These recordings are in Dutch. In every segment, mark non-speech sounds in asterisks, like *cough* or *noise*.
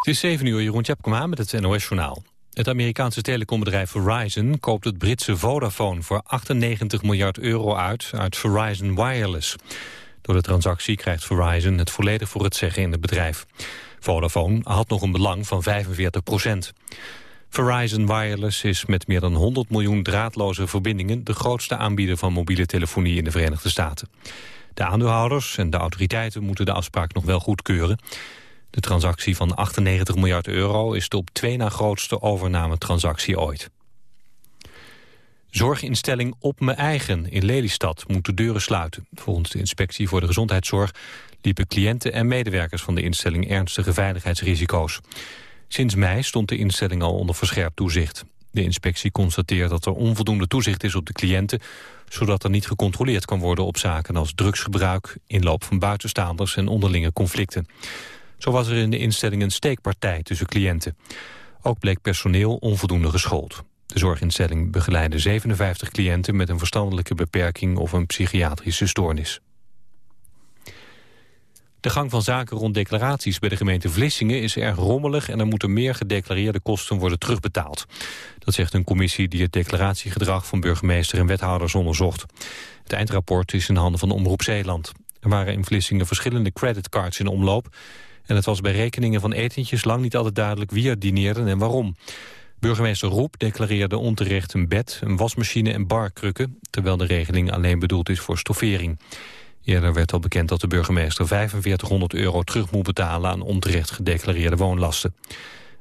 Het is 7 uur, Jeroen Tjepkema met het NOS-journaal. Het Amerikaanse telecombedrijf Verizon koopt het Britse Vodafone voor 98 miljard euro uit uit Verizon Wireless. Door de transactie krijgt Verizon het volledig voor het zeggen in het bedrijf. Vodafone had nog een belang van 45 procent. Verizon Wireless is met meer dan 100 miljoen draadloze verbindingen... de grootste aanbieder van mobiele telefonie in de Verenigde Staten. De aandeelhouders en de autoriteiten moeten de afspraak nog wel goedkeuren. De transactie van 98 miljard euro is de op twee na grootste overnametransactie ooit. Zorginstelling Op Mijn Eigen in Lelystad moet de deuren sluiten. Volgens de Inspectie voor de Gezondheidszorg liepen cliënten en medewerkers van de instelling ernstige veiligheidsrisico's. Sinds mei stond de instelling al onder verscherpt toezicht. De inspectie constateert dat er onvoldoende toezicht is op de cliënten... zodat er niet gecontroleerd kan worden op zaken als drugsgebruik... inloop van buitenstaanders en onderlinge conflicten. Zo was er in de instelling een steekpartij tussen cliënten. Ook bleek personeel onvoldoende geschoold. De zorginstelling begeleidde 57 cliënten met een verstandelijke beperking of een psychiatrische stoornis. De gang van zaken rond declaraties bij de gemeente Vlissingen is erg rommelig en er moeten meer gedeclareerde kosten worden terugbetaald. Dat zegt een commissie die het declaratiegedrag van burgemeester en wethouders onderzocht. Het eindrapport is in handen van Omroep Zeeland. Er waren in Vlissingen verschillende creditcards in omloop en het was bij rekeningen van etentjes lang niet altijd duidelijk wie er dineerden en waarom. Burgemeester Roep declareerde onterecht een bed, een wasmachine en barkrukken... terwijl de regeling alleen bedoeld is voor stoffering. Eerder werd al bekend dat de burgemeester 4500 euro terug moet betalen... aan onterecht gedeclareerde woonlasten.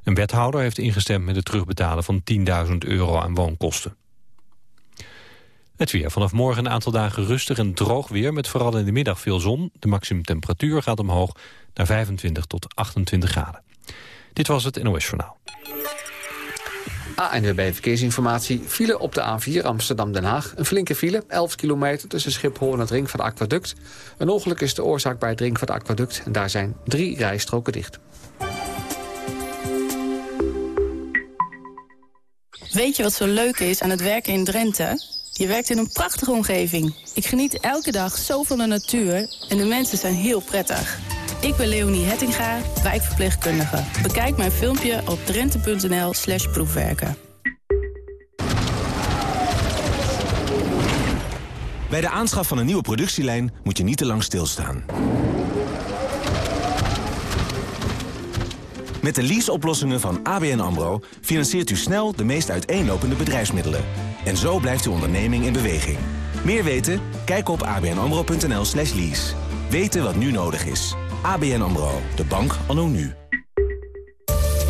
Een wethouder heeft ingestemd met het terugbetalen van 10.000 euro aan woonkosten. Het weer. Vanaf morgen een aantal dagen rustig en droog weer... met vooral in de middag veel zon. De maximumtemperatuur gaat omhoog naar 25 tot 28 graden. Dit was het NOS Journaal. ANWB Verkeersinformatie. File op de A4 Amsterdam-Den Haag. Een flinke file, 11 kilometer tussen Schiphol en het Ring van Aquaduct. Een ongeluk is de oorzaak bij het Ring van het Aquaduct. En daar zijn drie rijstroken dicht. Weet je wat zo leuk is aan het werken in Drenthe? Je werkt in een prachtige omgeving. Ik geniet elke dag zo van de natuur en de mensen zijn heel prettig. Ik ben Leonie Hettinga, wijkverpleegkundige. Bekijk mijn filmpje op drenthe.nl slash proefwerken. Bij de aanschaf van een nieuwe productielijn moet je niet te lang stilstaan. Met de leaseoplossingen van ABN AMRO financiert u snel de meest uiteenlopende bedrijfsmiddelen. En zo blijft uw onderneming in beweging. Meer weten? Kijk op abnamro.nl slash lease. Weten wat nu nodig is. ABN AMRO, de bank anno nu.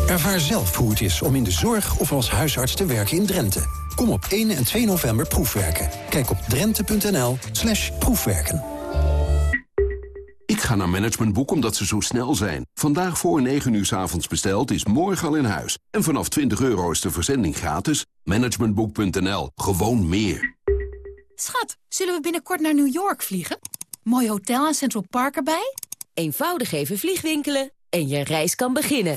Ervaar zelf hoe het is om in de zorg of als huisarts te werken in Drenthe. Kom op 1 en 2 november proefwerken. Kijk op drenthe.nl slash proefwerken. Ik ga naar Managementboek omdat ze zo snel zijn. Vandaag voor 9 uur s avonds besteld is morgen al in huis. En vanaf 20 euro is de verzending gratis. Managementboek.nl. Gewoon meer. Schat, zullen we binnenkort naar New York vliegen? Mooi hotel en Central Park erbij? Eenvoudig even vliegwinkelen en je reis kan beginnen.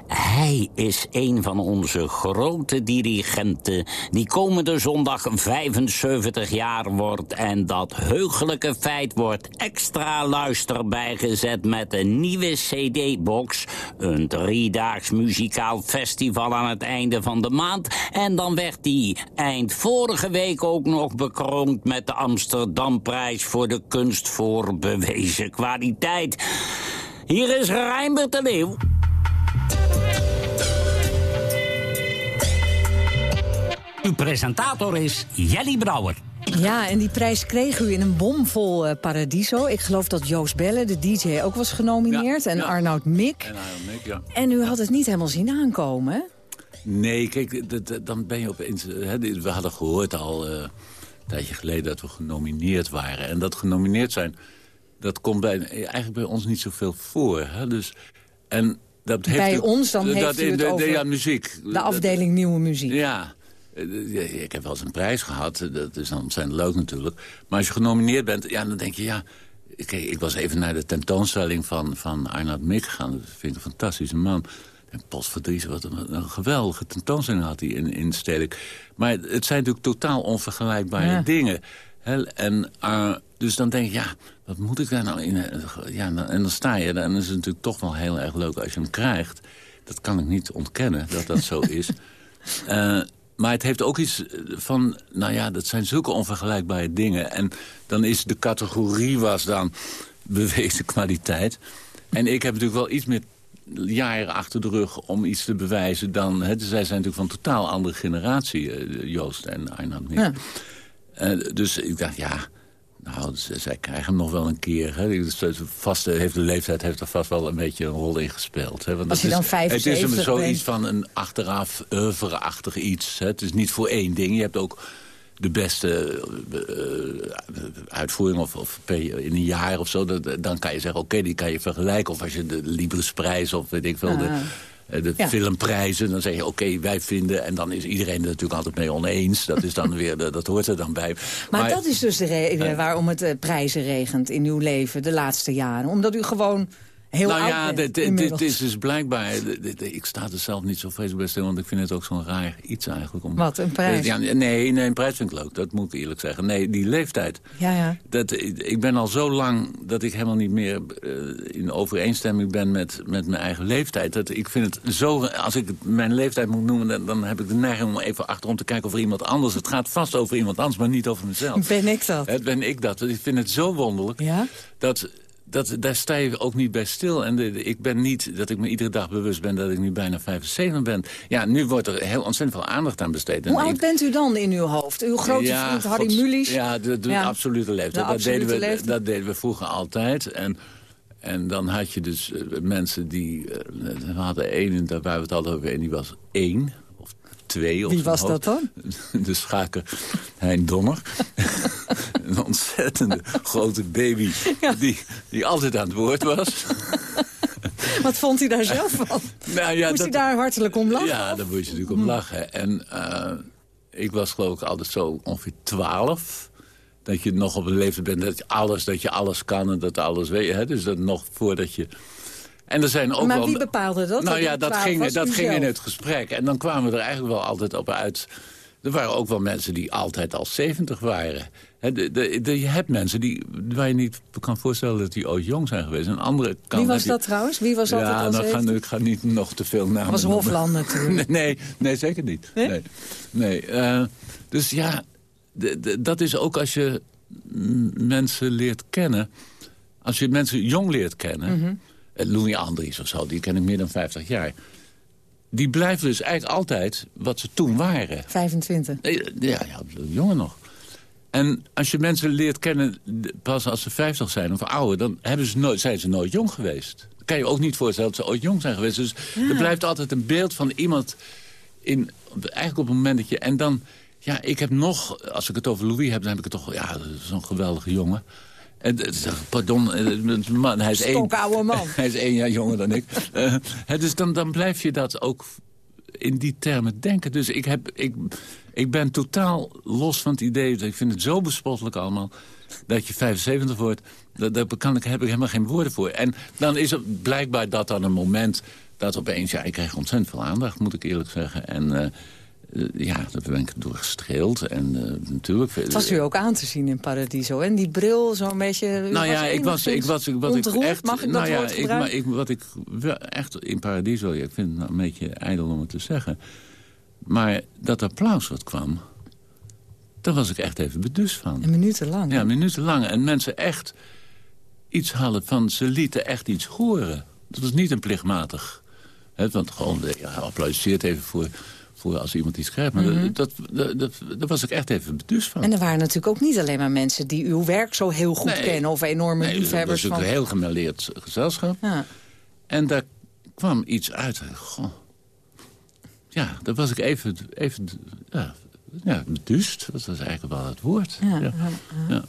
Hij is een van onze grote dirigenten... die komende zondag 75 jaar wordt... en dat heugelijke feit wordt extra luister bijgezet... met een nieuwe cd-box, een driedaags muzikaal festival... aan het einde van de maand. En dan werd hij eind vorige week ook nog bekroond... met de Amsterdamprijs voor de kunst voor bewezen kwaliteit... Hier is Rijnbert de Leeuw. Uw presentator is Jelly Brouwer. Ja, en die prijs kreeg u in een bomvol uh, Paradiso. Ik geloof dat Joost Belle, de DJ, ook was genomineerd. en Arnoud Mik. En Arnoud Mik, ja. En u had het niet helemaal zien aankomen, hè? Nee, kijk, dan ben je opeens... Hè, we hadden gehoord al uh, een tijdje geleden dat we genomineerd waren. En dat genomineerd zijn dat komt bij, eigenlijk bij ons niet zoveel voor. Hè? Dus, en dat heeft bij ons dan dat, heeft u het de, over ja, muziek. de afdeling Nieuwe Muziek. Ja. Ik heb wel eens een prijs gehad, dat is dan ontzettend leuk natuurlijk. Maar als je genomineerd bent, ja, dan denk je, ja, ik, ik was even naar de tentoonstelling van, van Arnoud Mik gegaan. Dat vind ik een fantastische man. En Potverdries, wat een, een, geweldige tentoonstelling had hij in, in Stedelijk. Maar het zijn natuurlijk totaal onvergelijkbare ja. dingen. En, uh, dus dan denk je, ja, wat moet ik daar nou in? Ja, en dan sta je, en dan is het natuurlijk toch wel heel erg leuk als je hem krijgt. Dat kan ik niet ontkennen, dat dat zo is. Uh, *laughs* maar het heeft ook iets van, nou ja, dat zijn zulke onvergelijkbare dingen. En dan is de categorie was dan bewezen kwaliteit. En ik heb natuurlijk wel iets meer jaren achter de rug om iets te bewijzen dan... Hè, zij zijn natuurlijk van een totaal andere generatie, Joost en Arnoud. Ja. Uh, dus ik dacht, ja, nou, zij krijgen hem nog wel een keer. Hè. Vast, heeft de leeftijd heeft er vast wel een beetje een rol in gespeeld. Hè. Want Als je dan 75 Het is hem zoiets van een achteraf oeuvre-achtig iets. Hè. Het is niet voor één ding. Je hebt ook de beste uh, uitvoering of, of, in een jaar of zo. Dat, dan kan je zeggen, oké, okay, die kan je vergelijken. Of als je de Libresprijs of weet ik veel... De, de ja. filmprijzen. Dan zeg je, oké, okay, wij vinden... en dan is iedereen er natuurlijk altijd mee oneens. Dat, is dan *laughs* weer de, dat hoort er dan bij. Maar, maar dat is dus de reden uh, waarom het uh, prijzen regent in uw leven de laatste jaren. Omdat u gewoon... Heel nou oud ja, dit, dit is dus blijkbaar... Ik sta er zelf niet zo vreselijk bij stil, want ik vind het ook zo'n raar iets eigenlijk. Om, Wat, een prijs? Ja, nee, nee, een prijs vind ik leuk, dat moet ik eerlijk zeggen. Nee, die leeftijd. Ja, ja. Dat, ik ben al zo lang dat ik helemaal niet meer uh, in overeenstemming ben met, met mijn eigen leeftijd. Dat, ik vind het zo... Als ik mijn leeftijd moet noemen, dan, dan heb ik de neiging om even achterom te kijken over iemand anders. Het gaat vast over iemand anders, maar niet over mezelf. Ben ik dat? Het ben ik dat. Ik vind het zo wonderlijk ja? dat dat, daar sta je ook niet bij stil. En de, de, ik ben niet dat ik me iedere dag bewust ben dat ik nu bijna 75 ben. Ja, nu wordt er heel ontzettend veel aandacht aan besteed. Hoe oud ik, bent u dan in uw hoofd? Uw grote ja, vriend Harry God, Mulisch? Ja, de, de, ja. absolute leeftijd. Dat, absolute deden we, leeftijd. dat deden we vroeger altijd. En, en dan had je dus uh, mensen die... Uh, we hadden één, daar waren we het altijd over, en die was één Wie was dat dan? *laughs* De schaker Hein Donner. *laughs* een ontzettende grote baby ja. die, die altijd aan het woord was. *laughs* Wat vond hij daar zelf van? Nou ja, Moest dat, hij daar hartelijk om lachen? Ja, daar moet je natuurlijk om lachen. En uh, ik was geloof ik altijd zo ongeveer twaalf. Dat je nog op een leeftijd bent dat je alles, dat je alles kan en dat alles weet. Hè? Dus dat nog voordat je... En er zijn ook maar wel... wie bepaalde dat? Nou ja, dat, ging, was dat ging in het gesprek. En dan kwamen we er eigenlijk wel altijd op uit... Er waren ook wel mensen die altijd al 70 waren. He, de, de, de, je hebt mensen die, waar je niet kan voorstellen dat die ooit jong zijn geweest. Een andere kan Wie was dat trouwens? Wie was altijd ja, al dan 70? ga, ik ga niet nog te veel namen was. Hofland *laughs* natuurlijk. nee, nee, zeker niet. Nee? Nee? nee. Uh, dus ja, dat is ook als je mensen leert kennen. Als je mensen jong leert kennen... Mhm. Louis Andries of zo, die ken ik meer dan 50 jaar. Die blijven dus eigenlijk altijd wat ze toen waren. 25. Ja, ja jonger nog. En als je mensen leert kennen pas als ze 50 zijn of ouder... dan hebben ze nooit, zijn ze nooit jong geweest. Dan kan je ook niet voorstellen dat ze ooit jong zijn geweest. Dus Ja. er blijft altijd een beeld van iemand... In, eigenlijk op het moment dat je... En dan, ja, ik heb nog... Als ik het over Louis heb, dan heb ik het toch... Ja, zo'n geweldige jongen. Eh, pardon, eh, man, hij is één... Man. *laughs* Hij is één jaar jonger dan ik. Hè, dus dan, dan blijf je dat ook in die termen denken. Dus ik, heb, ik, ik ben totaal los van het idee... ik vind het zo bespottelijk allemaal... dat je 75 wordt, daar, daar kan ik, heb ik helemaal geen woorden voor. En dan is het blijkbaar dat dan een moment... dat opeens, ja, ik krijg ontzettend veel aandacht, moet ik eerlijk zeggen. En... Uh, uh, ja, daar ben ik door gestreeld. En uh, natuurlijk... Het was u ook aan te zien in Paradiso. En die bril zo'n beetje... Nou ja, ik was, ik was, wat ik echt, Mag ik nou dat ja, ik, gebruiken? maar ik, wat ik wel echt in Paradiso... Ja, ik vind het nou een beetje ijdel om het te zeggen... maar dat applaus wat kwam... daar was ik echt even beduust van. Een minuut lang. Ja, minutenlang. En mensen echt iets hadden van... ze lieten echt iets horen. Dat was niet een plichtmatig... Hè, want gewoon, ja, applaudisseert even voor voor als iemand iets schrijft. Maar Mhm. mm -hmm. dat, dat, dat, daar was ik echt even beduust van. En er waren natuurlijk ook niet alleen maar mensen die uw werk zo heel goed nee, kennen... of enorme nee, liefhebbers dat was van... een heel gemêleerd gezelschap. Ja. En daar kwam iets uit. Goh. Ja, daar was ik even, even ja, ja, beduust. Dat was eigenlijk wel het woord. Ja, ja.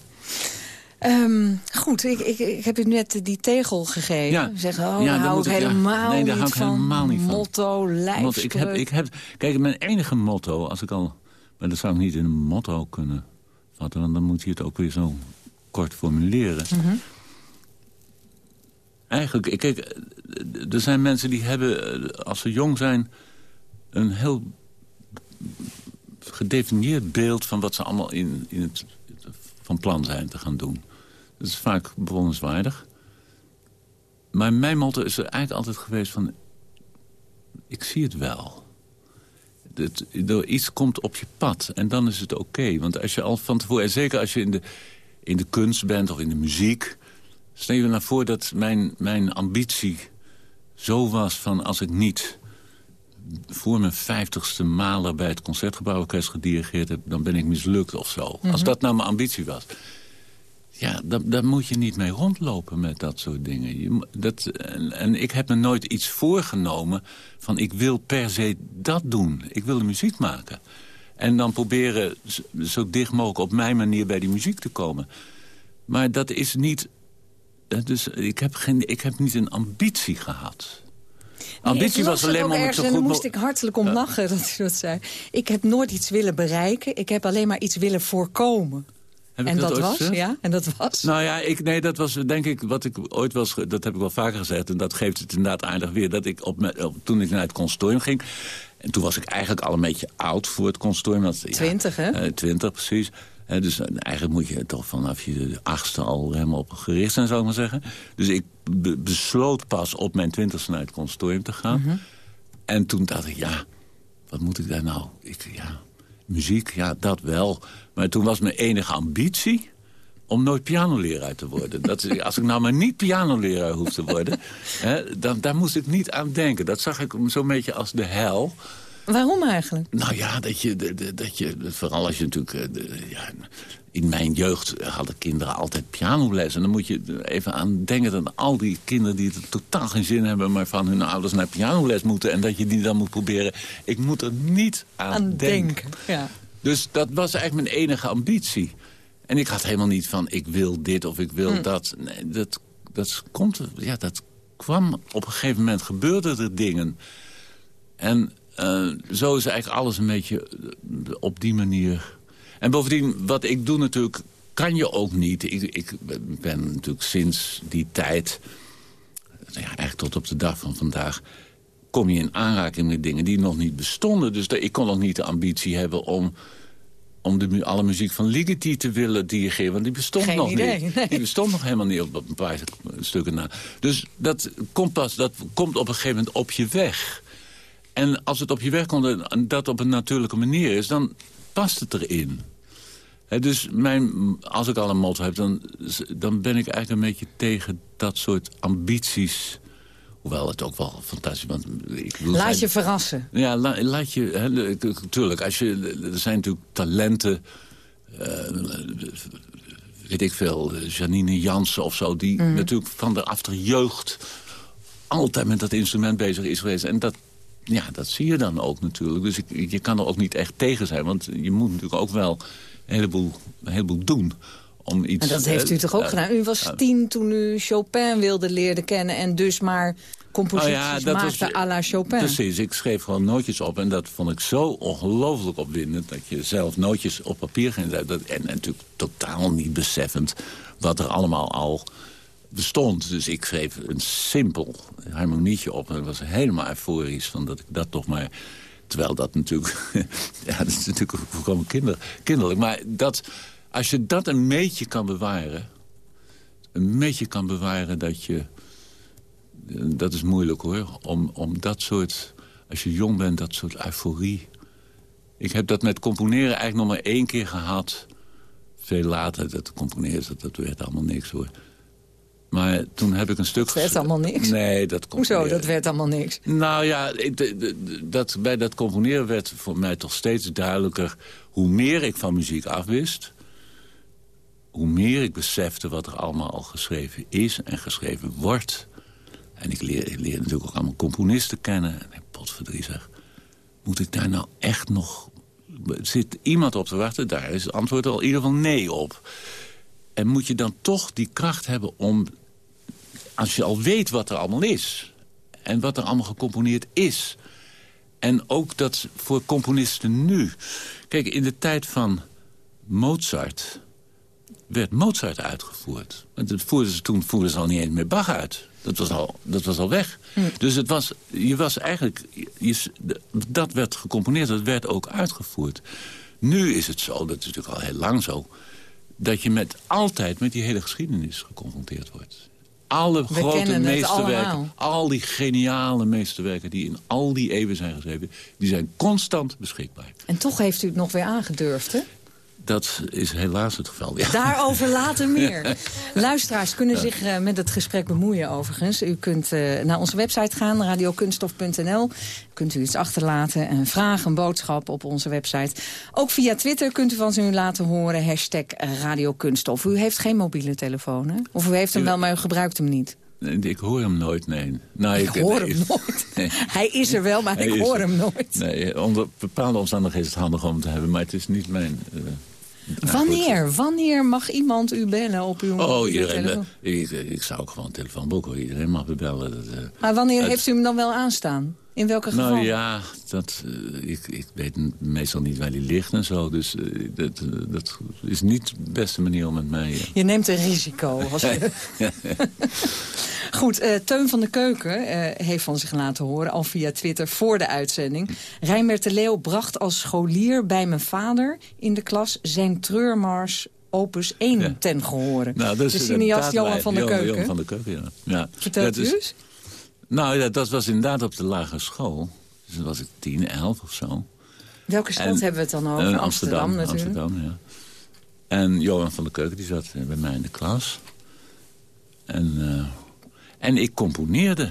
Um, goed, ik, ik, ik heb u net die tegel gegeven. Ja. Zeggen, oh, ja, daar hou ik helemaal, nee, daar niet, hou ik van. helemaal niet van. Motto, lijfspreuk. Ik heb, ik heb, kijk, mijn enige motto, als ik al... Maar dat zou ik niet in een motto kunnen vatten... want dan moet je het ook weer zo kort formuleren. Mm -hmm. eigenlijk, kijk, er zijn mensen die hebben, als ze jong zijn... een heel gedefinieerd beeld van wat ze allemaal in, in het, van plan zijn te gaan doen. Dat is vaak bewonderenswaardig. Maar mijn motto is er eigenlijk altijd geweest van... ik zie het wel. Er iets komt op je pad en dan is het oké. Want als je al van tevoren, en zeker als je in de, in de kunst bent of in de muziek... stel je nou voor dat mijn, mijn ambitie zo was van als ik niet voor mijn vijftigste maler bij het Concertgebouworkest gedirigeerd heb... dan ben ik mislukt of zo. Als Mhm. dat nou mijn ambitie was. Ja, daar, daar moet je niet mee rondlopen met dat soort dingen. Je, dat, en, en ik heb me nooit iets voorgenomen van ik wil per se dat doen. Ik wil de muziek maken. En dan proberen zo- zo dicht mogelijk op mijn manier bij die muziek te komen. Maar dat is niet... Dus ik heb, geen, ik heb niet een ambitie gehad. Ambitie was het alleen maar om ergens zo en goed daar mo- moest ik hartelijk om lachen dat u dat zei. Ik heb nooit iets willen bereiken. Ik heb alleen maar iets willen voorkomen. Heb ik en dat dat, was, gezegd? ja, en dat was. Nou ja, ik, nee, dat was denk ik wat ik ooit was. Dat heb ik wel vaker gezegd. En dat geeft het inderdaad aardig weer. Dat ik op, me- op, toen ik naar het consortium ging. En toen was ik eigenlijk al een beetje oud voor het consortium. Ja, Twintig, hè? eh, twintig, precies. Eh, dus eh, eigenlijk moet je toch vanaf je achtste al helemaal op gericht zijn, zou ik maar zeggen. Dus ik be- besloot pas op mijn twintigste naar het consortium te gaan. Mhm. En toen dacht ik, ja, wat moet ik daar nou? Ik, ja, muziek, ja, dat wel. Maar toen was mijn enige ambitie om nooit pianoleraar te worden. Dat als ik nou maar niet pianoleraar hoef te worden... hè, dan daar moest ik niet aan denken. Dat zag ik zo'n beetje als de hel. Waarom eigenlijk? Nou ja, dat je, dat je vooral als je natuurlijk... eh, ja, in mijn jeugd hadden kinderen altijd pianoles. En dan moet je er even aan denken dat al die kinderen die er totaal geen zin hebben... maar van hun ouders naar pianoles moeten... en dat je die dan moet proberen. Ik moet er niet aan, Aan denken. denken. Ja. Dus dat was eigenlijk mijn enige ambitie. En ik had helemaal niet van, ik wil dit of ik wil Hm. dat. Nee, dat, dat, komt, ja, dat kwam op een gegeven moment, gebeurden er dingen. En eh, zo is eigenlijk alles een beetje eh, op die manier. En bovendien, wat ik doe natuurlijk, kan je ook niet. Ik, ik ben natuurlijk sinds die tijd, ja, eigenlijk tot op de dag van vandaag kom je in aanraking met dingen die nog niet bestonden. Dus ik kon nog niet de ambitie hebben om, om de, alle muziek van Ligeti te willen dirigeren. Want die bestond Geen nog idee, niet. nee. Die bestond nog helemaal niet op een paar stukken na. Dus dat komt, pas, dat komt op een gegeven moment op je weg. En als het op je weg komt en dat op een natuurlijke manier is... dan past het erin. Dus mijn, als ik al een motto heb, dan, dan ben ik eigenlijk een beetje tegen dat soort ambities. Hoewel het ook wel fantastisch is. Ik bedoel, Laat je verrassen. ja, la- laat je... Hè, natuurlijk, als je, er zijn natuurlijk talenten... eh, weet ik veel, Janine Jansen of zo... die Mhm. natuurlijk van de af de jeugd altijd met dat instrument bezig is geweest. En dat, ja, dat zie je dan ook natuurlijk. Dus ik, je kan er ook niet echt tegen zijn. Want je moet natuurlijk ook wel een heleboel, een heleboel doen... Om iets, En dat heeft u eh, toch ook eh, gedaan? U was eh, tien toen u Chopin wilde leren kennen... en dus maar composities Oh ja, dat was- maakte à la Chopin. Precies, ik schreef gewoon nootjes op. En dat vond ik zo ongelooflijk opwindend... dat je zelf nootjes op papier ging zetten. Dat- En, natuurlijk totaal niet beseffend wat er allemaal al bestond. Dus ik schreef een simpel harmonietje op. En ik was helemaal euforisch van dat ik dat toch maar... Terwijl dat natuurlijk... *laughs* ja, dat is natuurlijk volkomen kinder, kinderlijk. Maar dat, als je dat een beetje kan bewaren... een beetje kan bewaren dat je dat is moeilijk hoor. Om, om dat soort, als je jong bent, dat soort euforie. Ik heb dat met componeren eigenlijk nog maar één keer gehad. Veel later, dat componeren, dat, dat werd allemaal niks hoor. Maar toen heb ik een stuk... Dat werd allemaal niks? Nee, dat Hoezo, componeren- dat werd allemaal niks? nou ja, dat, bij dat componeren werd voor mij toch steeds duidelijker... hoe meer ik van muziek afwist... hoe meer ik besefte wat er allemaal al geschreven is en geschreven wordt. En ik leer, ik leer natuurlijk ook allemaal componisten kennen. En ik potverdrie zeg, moet ik daar nou echt nog... Zit iemand op te wachten? Daar is het antwoord al in ieder geval nee op. En moet je dan toch die kracht hebben om als je al weet wat er allemaal is... en wat er allemaal gecomponeerd is... en ook dat voor componisten nu... Kijk, in de tijd van Mozart werd Mozart uitgevoerd. Want het voerden ze, toen voerden ze al niet eens meer Bach uit. Dat was al, dat was al weg. Hm. Dus het was, je was eigenlijk... Je, dat werd gecomponeerd, dat werd ook uitgevoerd. Nu is het zo, dat is natuurlijk al heel lang zo... dat je met, altijd met die hele geschiedenis geconfronteerd wordt. Alle We grote meesterwerken, allemaal. al die geniale meesterwerken... die in al die eeuwen zijn geschreven, die zijn constant beschikbaar. En toch heeft u het nog weer aangedurfd, hè? Dat is helaas het geval, ja. Daarover later *laughs* meer. Luisteraars kunnen zich eh, met het gesprek bemoeien overigens. U kunt eh, naar onze website gaan, radiokunstof.nl. Kunt u iets achterlaten, een vraag, een boodschap op onze website. Ook via Twitter kunt u van u laten horen, hashtag radiokunstof. U heeft geen mobiele telefoon, hè? Of u heeft hem wel, maar u gebruikt hem niet. Ik hoor hem nooit, nee. Nou, Ik hoor hem nooit. *laughs* Nee. Hij is er wel, maar Hij ik hoor er. hem nooit. Nee, onder bepaalde omstandigheden is het handig om te hebben, maar het is niet mijn... eh, nou, Wanneer? Wanneer mag iemand u bellen op uw. Oh, iedereen. telefoon? eh, Ik, ik zou ook gewoon een telefoon boeken. hoor. Iedereen mag me bellen. Dat, eh, Maar wanneer het- heeft u hem dan wel aanstaan? In welke geval? Nou ja, dat, eh, ik, ik weet meestal niet waar die ligt en zo. Dus eh, dat, eh, dat is niet de beste manier om met mij... Je neemt een risico. Als je... *laughs* Goed, Teun van de Keuken heeft van zich laten horen, al via Twitter, voor de uitzending. Rijnbert de Leeuw bracht als scholier bij mijn vader in de klas zijn treurmars opus 1 ten gehore. Nou, dat de cineast Johan van de Keuken. Johan van de Keuken, ja. ja. Vertelt Dat u is- eens? Nou ja, dat was inderdaad op de lagere school. Dus dan was ik tien, elf of zo. Welke stad En- hebben we het dan over? Eh, Amsterdam, natuurlijk. Amsterdam, ja. En Johan van der Keuken die zat eh, bij mij in de klas. En, eh, en ik componeerde.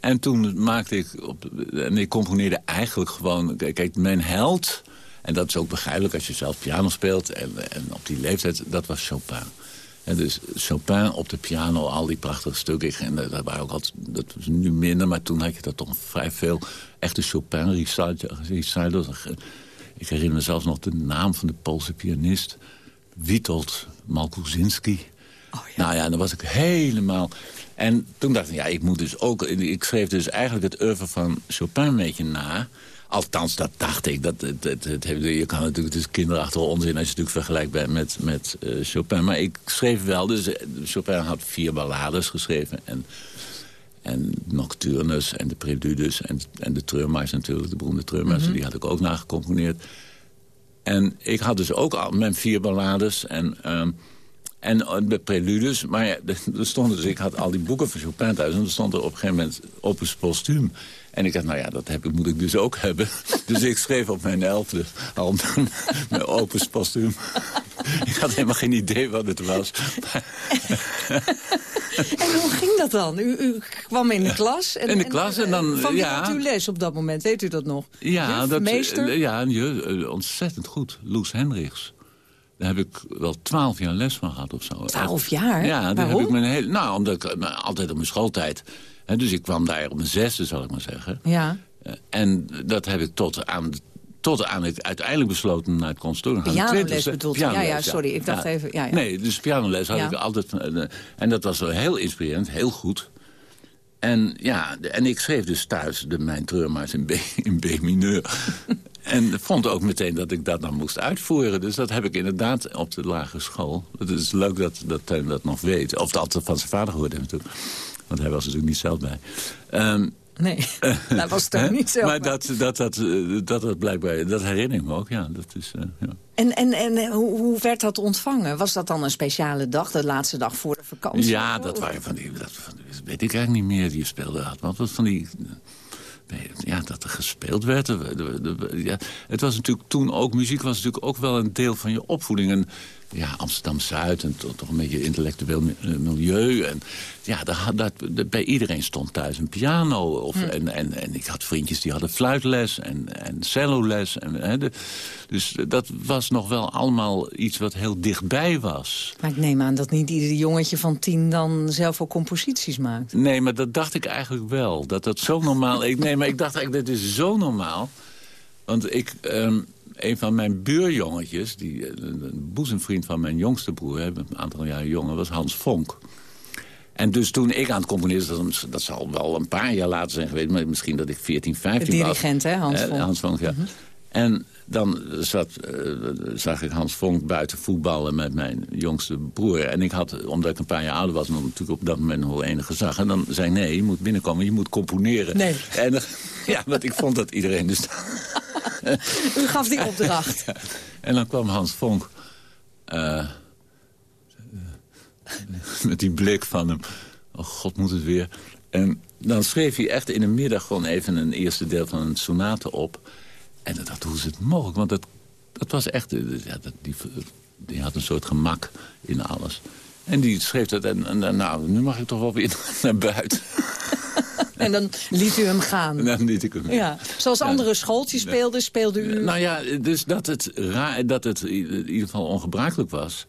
En toen maakte ik... Op, en ik componeerde eigenlijk gewoon... Kijk, mijn held... En dat is ook begrijpelijk als je zelf piano speelt. En, en op die leeftijd, dat was Chopin. En dus Chopin op de piano, al die prachtige stukken. En dat, waren ook altijd, dat was nu minder, maar toen had je dat toch vrij veel. Echte Chopin recitals. Ik herinner me zelfs nog de naam van de Poolse pianist. Witold Malkuzinski. Nou ja, dan was ik helemaal... En toen dacht ik, ja, ik moet dus ook... Ik schreef dus eigenlijk het oeuvre van Chopin een beetje na... Althans, dat dacht ik. Dat, het, het, het, je kan natuurlijk, is kinderachtige onzin als je het natuurlijk vergelijkt bij- met, met eh, Chopin. Maar ik schreef wel, dus eh, Chopin had vier ballades geschreven. En, en nocturnes en de preludes en, en de treurmars natuurlijk. De beroemde treurmars, Mhm. die had ik ook nagecomponeerd. En ik had dus ook al mijn vier ballades en, ehm, en eh, de preludes. Maar ja, *laughs* er stonden dus, ik had al die boeken van Chopin thuis... en er stond er op een gegeven moment opus postuum. En ik dacht, nou ja, dat heb ik, moet ik dus ook hebben. *laughs* Dus ik schreef op mijn elfde al mijn opus postuum. *laughs* Ik had helemaal geen idee wat het was. *laughs* En hoe ging dat dan? U, u kwam in de klas. En, In de klas en dan, Van ja. had u les op dat moment? Weet u dat nog? Ja, Juf, dat, meester? eh, ja je, eh, ontzettend goed. Loes Hendricks. Daar heb ik wel twaalf jaar les van gehad of zo. 12 jaar? Ja, daar heb ik mijn hele, nou, omdat ik eh, altijd op mijn schooltijd. Dus ik kwam daar op mijn zesde, zal ik maar zeggen. Ja. Eh, en dat heb ik tot aan, tot aan ik uiteindelijk besloten naar het conservatorium gaan. Pianoles bedoelt u? Ja, pianoles, ja, sorry, ik dacht even- ja, ja. Nee, dus pianoles had ik altijd... eh, en dat was wel heel inspirerend, heel goed. En ja, en ik schreef dus thuis de Mijn Treurmars in B, in B mineur. *laughs* en vond ook meteen dat ik dat dan moest uitvoeren. Dus dat heb ik inderdaad op de lagere school. Het is leuk dat, dat Teun dat nog weet. Of dat van zijn vader gehoord heeft natuurlijk. Want hij was er natuurlijk niet zelf bij. Ehm, Nee, *laughs* *laughs* daar was toch niet zelf Maar bij. dat, dat, dat, eh, dat, dat blijkbaar, dat herinner ik me ook, ja. Dat is, eh, ja. En, en, en eh, hoe, hoe werd dat ontvangen? Was dat dan een speciale dag, de laatste dag voor de vakantie? Ja, dat waren van die, dat, van die- dat weet ik eigenlijk niet meer. Die speelde had wat was van die... nee, Ja, dat er gespeeld werd. De- de- de- ja, het was natuurlijk toen ook... Muziek was natuurlijk ook wel een deel van je opvoeding. En ja, Amsterdam-Zuid en to- toch een beetje intellectueel eh, milieu. En ja, daar, bij iedereen stond thuis een piano. Of, Hm. en, en, en ik had vriendjes die hadden fluitles en, en celloles. En, hè, de- dus dat was nog wel allemaal iets wat heel dichtbij was. Maar ik neem aan dat niet ieder jongetje van tien dan zelf ook composities maakt. Nee, maar dat dacht ik eigenlijk wel. Dat dat zo normaal... ik, nee, maar ik dacht eigenlijk, dit is zo normaal. Want ik... ehm, een van mijn buurjongetjes, die, eh, een boezemvriend van mijn jongste broer... een aantal jaren jonger, was Hans Vonk. En dus toen ik aan het componeren was, dat zal wel een paar jaar later zijn geweest... maar misschien dat ik 14, 15 De was. dirigent, hè, Hans Eh, Vonk. Hans Vonk, ja. En dan zat, eh, zag ik Hans Vonk buiten voetballen met mijn jongste broer. En ik had, omdat ik een paar jaar ouder was... natuurlijk op dat moment nog wel enige gezag. En dan zei nee, je moet binnenkomen, je moet componeren. Nee. En, *laughs* ja, want ik vond dat iedereen dus... U gaf die opdracht. *laughs* En dan kwam Hans Vonk... eh, met die blik van hem. Oh god, moet het weer. En dan schreef hij echt in de middag gewoon even een eerste deel van een sonate op. En dan dacht hoe is het mogelijk? Want dat, dat was echt... eh, Ja, dat, die, die had een soort gemak in alles. En die schreef dat en, en nou, nu mag ik toch wel weer *laughs* naar buiten. *laughs* En dan liet u hem gaan. En *laughs* dan liet ik hem. Ja. Zoals andere schooltjes speelden, speelde u... Nou ja, dus dat het, raar, dat het in ieder geval ongebruikelijk was...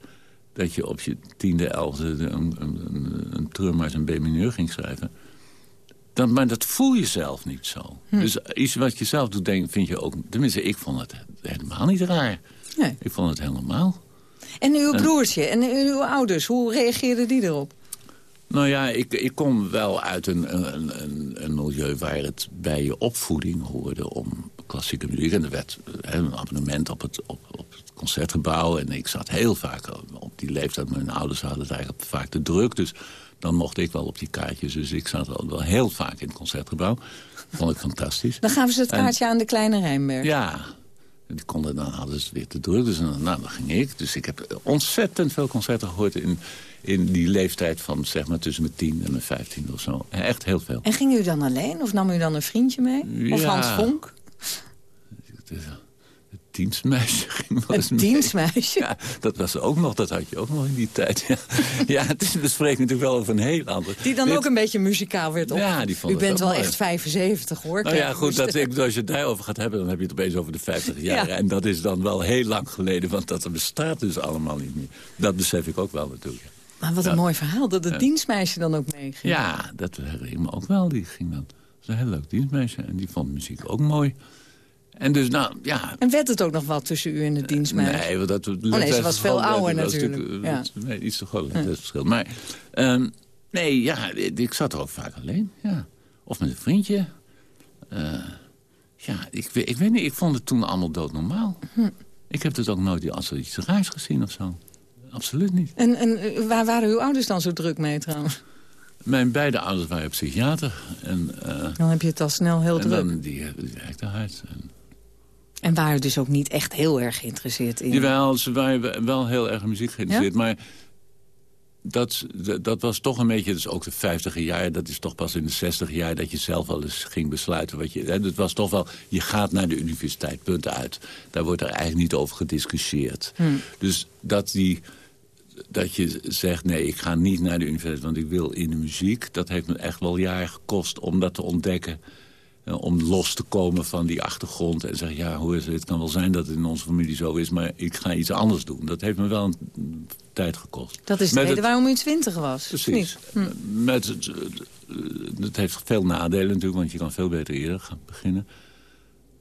dat je op je tiende, elfde een, een, een, een B-mineur ging schrijven. Dan, maar dat voel je zelf niet zo. Hm. Dus iets wat je zelf doet, denk, vind je ook... Tenminste, ik vond het helemaal niet raar. Nee. Ik vond het helemaal. En uw broertje en uw ouders, hoe reageerden die erop? Nou ja, ik, ik kom wel uit een, een, een, een milieu waar het bij je opvoeding hoorde om klassieke muziek. En er werd een abonnement op het, op, op het concertgebouw. En ik zat heel vaak op die leeftijd. Mijn ouders hadden het eigenlijk vaak te druk. Dus dan mocht ik wel op die kaartjes. Dus ik zat wel, wel heel vaak in het concertgebouw. Vond ik fantastisch. Dan gaven ze het En- kaartje aan de kleine Rijnberg. Ja, die konden, dan hadden ze het weer te druk. Dus dan, nou, dan ging ik. Dus ik heb ontzettend veel concerten gehoord in, in die leeftijd van zeg maar tussen mijn tien en mijn vijftien of zo. Echt heel veel. En ging u dan alleen of nam u dan een vriendje mee? Of Ja. Hans Vonk? Dienstmeisje *laughs* ging wel eens mee. dienstmeisje? Ja, dat was ook nog, dat had je ook nog in die tijd. Ja, *laughs* ja het is, we spreken natuurlijk wel over een heel ander... Die dan Dit- ook een beetje muzikaal werd op. Ja, die vond U bent wel echt 75 hoor. Nou ja, goed, Dus- dat, ik, als je het daarover gaat hebben... dan heb je het opeens over de 50 jaar. *laughs* Ja. En dat is dan wel heel lang geleden, want dat bestaat dus allemaal niet meer. Dat besef ik ook wel natuurlijk. Maar wat een Ja. mooi verhaal, dat het Ja. dienstmeisje dan ook meeging. Ja, dat herinner ik me ook wel. Die ging dan. Dat was een heel leuk dienstmeisje. En die vond muziek ook mooi. En dus, nou, ja... En werd het ook nog wat tussen u en de dienstmeisje? Nee, want dat, Oh, nee, ze was veel ouder natuurlijk. Ja. dat- nee, iets te groot, dat verschil. Maar, ehm, nee, ja, ik zat er ook vaak alleen. Ja. Of met een vriendje. Eh, ja, ik, weet- ik weet niet, ik vond het toen allemaal doodnormaal. Hm. Ik heb het ook nooit als iets raars gezien of zo. Absoluut niet. En, en eh, waar waren uw ouders dan zo druk mee trouwens? Mijn beide ouders waren psychiater. En, eh, Dan heb je het al snel heel en druk. dan, die, die werkte hard. En, En waren dus ook niet echt heel erg geïnteresseerd in... Jawel, ze waren wel heel erg in muziek geïnteresseerd. Maar dat, dat, dat was toch een beetje, dus ook de 50 jaar... dat is toch pas in de 60 jaar dat je zelf wel eens ging besluiten. Wat je, hè, het was toch wel, je gaat naar de universiteit, punt uit. Daar wordt er eigenlijk niet over gediscussieerd. Hmm. Dus dat, die, dat je zegt, nee, ik ga niet naar de universiteit... want ik wil in de muziek, dat heeft me echt wel jaren gekost om dat te ontdekken... Eh, om los te komen van die achtergrond en zeggen... ja, hoor eens, het kan wel zijn dat het in onze familie zo is... maar ik ga iets anders doen. Dat heeft me wel een tijd gekost. Dat is de Met reden het- waarom u 20 was. Precies. Hm. Met het, eh, het heeft veel nadelen natuurlijk, want je kan veel beter eerder gaan beginnen.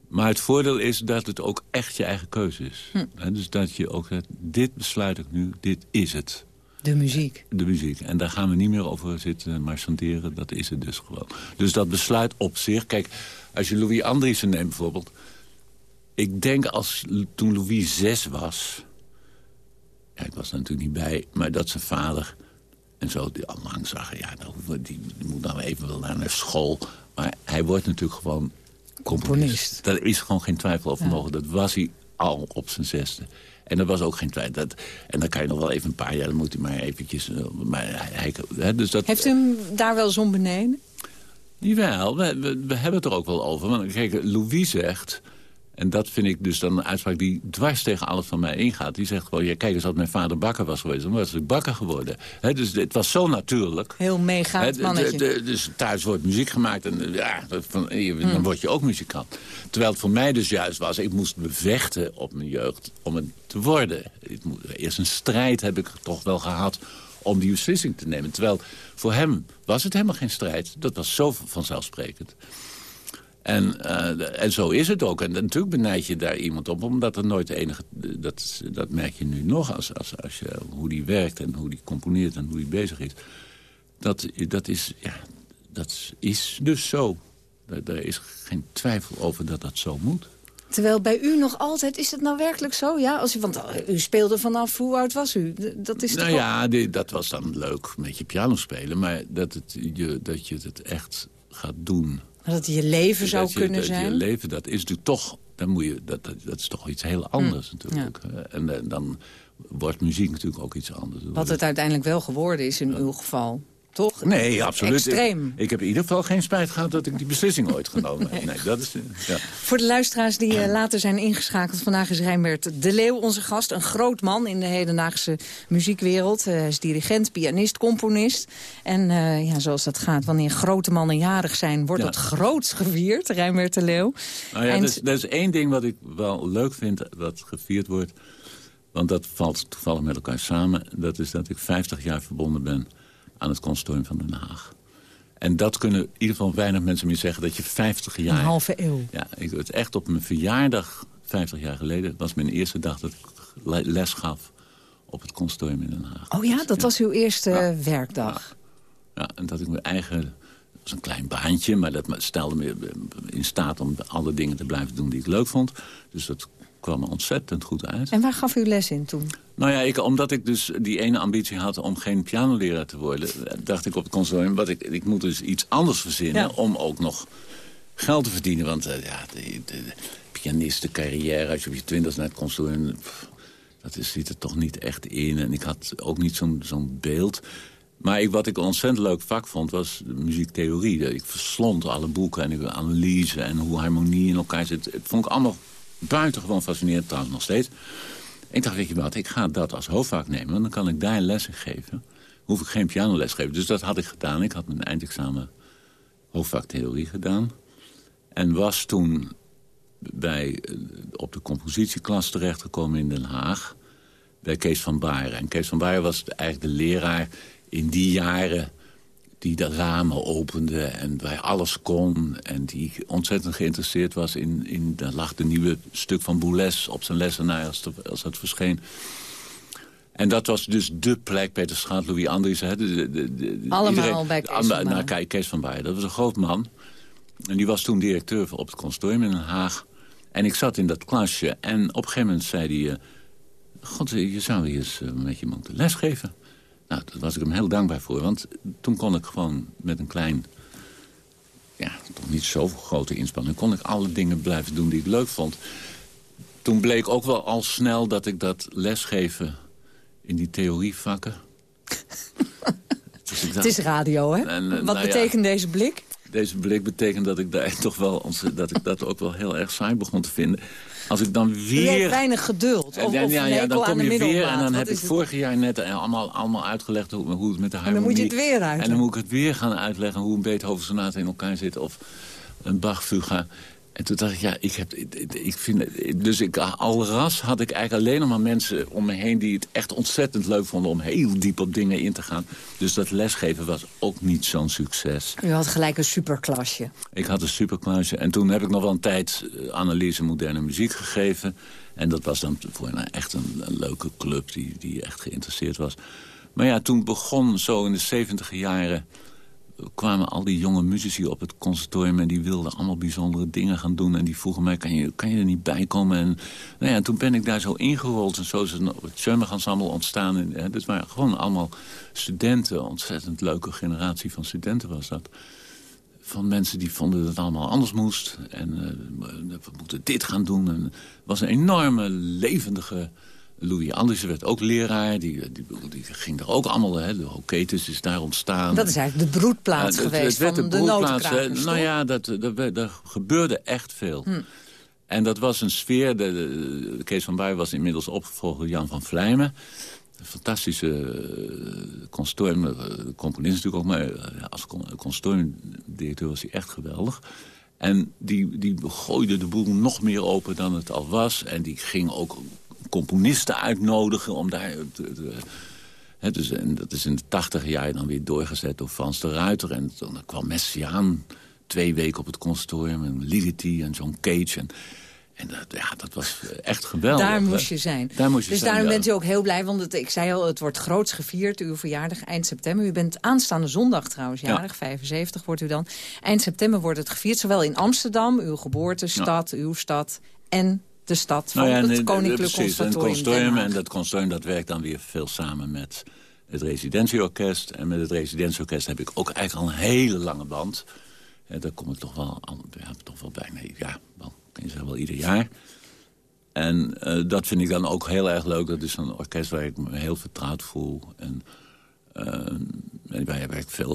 Maar het voordeel is dat het ook echt je eigen keuze is. Hm. Dus dat je ook zegt, dit besluit ik nu, dit is het. De muziek. De muziek. En daar gaan we niet meer over zitten marchanteren. Dat is het dus gewoon. Dus dat besluit op zich. Kijk, als je Louis Andriessen neemt bijvoorbeeld. Ik denk als toen Louis zes was... Ja, ik was er natuurlijk niet bij. Maar dat zijn vader en zo die al lang zag... Ja, nou, die, moet nou even wel naar school. Maar hij wordt natuurlijk gewoon componist. Daar is gewoon geen twijfel over mogelijk. Dat was hij al op zijn zesde. En dat was ook geen twijfel. Dat, en dan kan je nog wel even een paar jaar, dan moet hij maar eventjes... eh, Maar hij, dus dat, Heeft u hem daar wel zon beneden? Jawel, we, we, we hebben het er ook wel over. Want kijk, Louis zegt... En dat vind ik dus dan een uitspraak die dwars tegen alles van mij ingaat. Die zegt gewoon, ja, kijk eens, als mijn vader bakker was geweest... dan was ik bakker geworden. Dus het was zo natuurlijk. Heel meegaand mannetje. de- de- dus thuis wordt muziek gemaakt en eh, ja, van, je- dan Hmm. word je ook muzikant. Terwijl het voor mij dus juist was, ik moest me vechten op mijn jeugd om het te worden. Ik moet, eerst een strijd heb ik toch wel gehad om die beslissing te nemen. Terwijl voor hem was het helemaal geen strijd. Dat was zo vanzelfsprekend. En, eh, en zo is het ook. En natuurlijk benijd je daar iemand op, omdat er nooit de enige... Dat, dat merk je nu nog, als, als, als je, hoe die werkt en hoe die componeert en hoe die bezig is. Dat, dat, is, ja, dat is dus zo. Daar, daar is geen twijfel over dat dat zo moet. Terwijl bij u nog altijd, is het nou werkelijk zo? Ja, als u, want uh, u speelde vanaf, hoe oud was u? Dat is Nou ja, die- dat was dan leuk, een beetje piano spelen. Maar dat, het, je, dat je het echt gaat doen. Dat het je leven zou je, kunnen dat zijn? je leven, dat is natuurlijk toch... Dan moet je, dat, dat, dat is toch iets heel anders natuurlijk. Eh, En eh, dan wordt muziek natuurlijk ook iets anders. Wat het uiteindelijk wel geworden is in uw geval. Toch? Nee, absoluut. Extreem. Ik, ik heb in ieder geval geen spijt gehad dat ik die beslissing ooit genomen heb. *laughs* Nee, dat is... Ja. Voor de luisteraars die eh, later zijn ingeschakeld... vandaag is Rijnbert de Leeuw onze gast. Een groot man in de hedendaagse muziekwereld. Eh, Hij is dirigent, pianist, componist. En eh, ja, zoals dat gaat, wanneer grote mannen jarig zijn... wordt Ja. dat groots gevierd, Rijnbert de Leeuw. Nou ja, dat is, dat is één ding wat ik wel leuk vind dat gevierd wordt. Want dat valt toevallig met elkaar samen. Dat is dat ik 50 jaar verbonden ben aan het conservatorium van Den Haag. En dat kunnen in ieder geval weinig mensen meer zeggen... dat je 50 jaar... Een halve eeuw. Ja, ik, het echt op mijn verjaardag, 50 jaar geleden... was mijn eerste dag dat ik le- les gaf op het conservatorium in Den Haag. Oh ja, dat was uw eerste werkdag. Ja, en dat ik mijn eigen... Dat was een klein baantje, maar dat me- stelde me in staat om alle dingen te blijven doen die ik leuk vond. Dus dat kwam er ontzettend goed uit. En waar gaf u les in toen? Nou ja, ik, omdat ik dus die ene ambitie had om geen pianoleraar te worden... dacht ik op het conservatorium, wat ik, ik moet dus iets anders verzinnen... Ja. om ook nog geld te verdienen. Want eh, ja, de, de, pianistencarrière, als je op je twintig naar het conservatorium... pff, dat is, zit er toch niet echt in. En ik had ook niet zo'n zo'n beeld. Maar ik, wat ik een ontzettend leuk vak vond, was de muziektheorie. Ik verslond alle boeken en ik analyse en hoe harmonie in elkaar zit. Het vond ik allemaal buitengewoon fascinerend, trouwens nog steeds. Ik dacht, weet je wat, ik ga dat als hoofdvak nemen. Want dan kan ik daar les in geven. Hoef ik geen pianoles geven. Dus dat had ik gedaan. Ik had mijn eindexamen hoofdvaktheorie gedaan. En was toen bij, eh, op de compositieklas terechtgekomen in Den Haag. Bij Kees van Baren. En Kees van Baren was eigenlijk de leraar in die jaren die de ramen opende en bij alles kon. En die ontzettend geïnteresseerd was in... in daar lag de nieuwe stuk van Boulez op zijn lessenaar als, het- als het verscheen. En dat was dus de plek, Peter Schaat, Louis Andries. Hè, de, de, de, de- Allemaal bij Kees van Nou, kijk, Kees van dat was een groot man. En die was toen directeur op het consortium in Den Haag. En ik zat in dat klasje en op een gegeven moment zei hij... eh, God, je zou hier eens eh, met je moeten lesgeven. Nou, daar was ik hem heel dankbaar voor. Want toen kon ik gewoon met een klein... Ja, toch niet zo grote inspanning... kon ik alle dingen blijven doen die ik leuk vond. Toen bleek ook wel al snel dat ik dat lesgeven in die theorievakken... *laughs* Dus Het is radio, hè? En, Wat nou ja. betekent deze blik? deze blik betekent dat ik daar *laughs* toch wel dat ik dat ook wel heel erg saai begon te vinden. Als ik dan weer. weinig geduld. En Of, dan, ja, dan kom je weer en dan Wat heb ik het? vorig jaar net allemaal, allemaal uitgelegd hoe, hoe het met de dan harmonie... moet je het weer uitleggen. En dan moet ik het weer gaan uitleggen hoe een Beethoven sonate in elkaar zit of een Bach fuga. En toen dacht ik, ja, ik heb, ik, vind, dus ik, al ras had ik eigenlijk alleen nog maar mensen om me heen... die het echt ontzettend leuk vonden om heel diep op dingen in te gaan. Dus dat lesgeven was ook niet zo'n succes. U had gelijk een superklasje. Ik had een superklasje. En toen heb ik nog wel een tijd eh, analyse moderne muziek gegeven. En dat was dan voor een, echt een, een leuke club die, die echt geïnteresseerd was. Maar ja, toen begon zo in de zeventiger jaren... kwamen al die jonge muzici op het conservatorium... en die wilden allemaal bijzondere dingen gaan doen. En die vroegen mij, kan je, kan je er niet bij komen? En, nou ja, toen ben ik daar zo ingerold. En zo is het Schömmig Ensemble ontstaan. En, hè, dat waren gewoon allemaal studenten. Ontzettend leuke generatie van studenten was dat van mensen die vonden dat het allemaal anders moest. En eh, we moeten dit gaan doen. En het was een enorme, levendige... Louis Andriessen werd ook leraar. Die, die, die ging er ook allemaal... Hè, de Hoketus is daar ontstaan. Dat is eigenlijk de broedplaats Ja, geweest het werd van de, broedplaats. Nou ja, dat, dat, gebeurde echt veel. Hm. En dat was een sfeer... De, de- Kees van Buij was inmiddels opgevolgd door Jan van Vlijmen. Een fantastische uh, consortium, componist natuurlijk ook... maar eh, als con- consortiumdirecteur was hij echt geweldig. En die, die gooide de boel nog meer open dan het al was. En die ging ook componisten uitnodigen om daar... te- te- Hè, dus, en dat is in de tachtig jaar dan weer doorgezet door Frans de Ruiter. En toen kwam Messiaan twee weken op het conservatorium. En Ligeti en John Cage. En, en dat, ja, dat was echt geweldig. Daar moest je zijn. Daar moest je dus zijn, daarom ja. bent u ook heel blij, want het, ik zei al, het wordt groots gevierd, uw verjaardag eind september. U bent aanstaande zondag trouwens, Ja. jarig, 75 wordt u dan. Eind september wordt het gevierd, zowel in Amsterdam, uw geboortestad, uw stad, en de stad van Nou ja, het Koninklijk precies, en Conservatorium. Haag. En dat consortium dat werkt dan weer veel samen met het residentieorkest. En met het residentieorkest heb ik ook eigenlijk al een hele lange band. En daar kom ik toch wel, ja, toch wel bijna, ja, wel, kun je zeggen wel ieder jaar. En eh, dat vind ik dan ook heel erg leuk. Dat is een orkest waar ik me heel vertrouwd voel. En, en wij hebben eigenlijk veel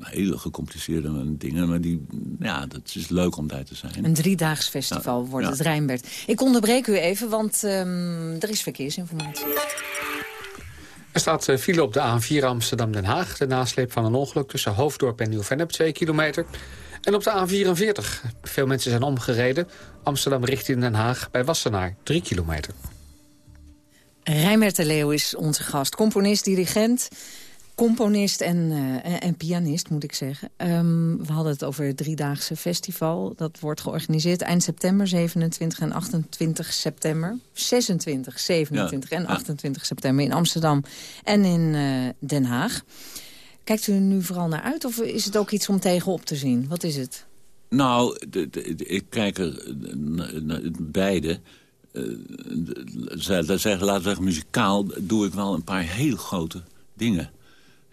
hele gecompliceerde dingen. Maar die, ja, dat is leuk om daar te zijn. Een driedaags festival Ja, wordt ja. het Rijnbert. Ik onderbreek u even, want ehm, er is verkeersinformatie. Er staat eh, file op de A4 Amsterdam-Den Haag. De nasleep van een ongeluk tussen Hoofddorp en Nieuw-Vennep, 2 kilometer. En op de A44. Veel mensen zijn omgereden. Amsterdam richting Den Haag bij Wassenaar, 3 kilometer. Rijnbert de Leeuw is onze gast. Componist, dirigent, componist en, eh, en, en pianist, moet ik zeggen. Ehm, we hadden het over het driedaagse festival. Dat wordt georganiseerd eind september, 27 en 28 september. 26, 27 en ja. 28 september in Amsterdam en in eh, Den Haag. Kijkt u er nu vooral naar uit of is het ook iets om tegenop te zien? Wat is het? Nou, ik kijk er eh, naar beide. Eh, de- ze- dat zeggen, laten we zeggen, muzikaal doe ik wel een paar heel grote dingen.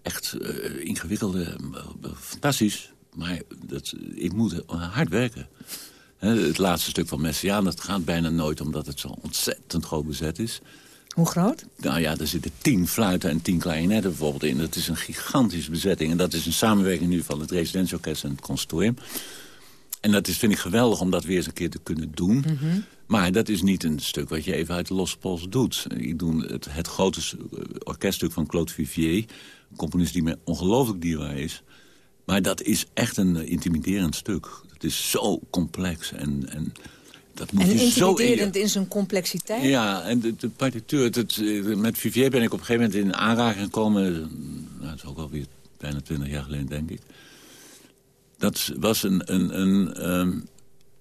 Echt eh, ingewikkelde, eh, fantastisch. Maar dat, ik moet hard werken. Het laatste stuk van Messiaan, dat gaat bijna nooit... omdat het zo ontzettend groot bezet is. Hoe groot? Nou ja, er zitten tien fluiten en tien klarinetten bijvoorbeeld in. Dat is een gigantische bezetting. En dat is een samenwerking nu van het residentieorkest en het conservatorium. En dat is, vind ik geweldig om dat weer eens een keer te kunnen doen. Mhm. Maar dat is niet een stuk wat je even uit de losse pols doet. Ik doe het, het grote s- orkeststuk van Claude Vivier. Een componist die me ongelooflijk dierbaar is. Maar dat is echt een eh, intimiderend stuk. Het is zo complex en, en dat moet En je zo in je- intimiderend in zijn complexiteit? ja, en de, de partituur, het, eh, met Vivier ben ik op een gegeven moment in aanraking gekomen. Nou, dat is ook alweer bijna twintig jaar geleden, denk ik. Dat was een, een, een, ehm,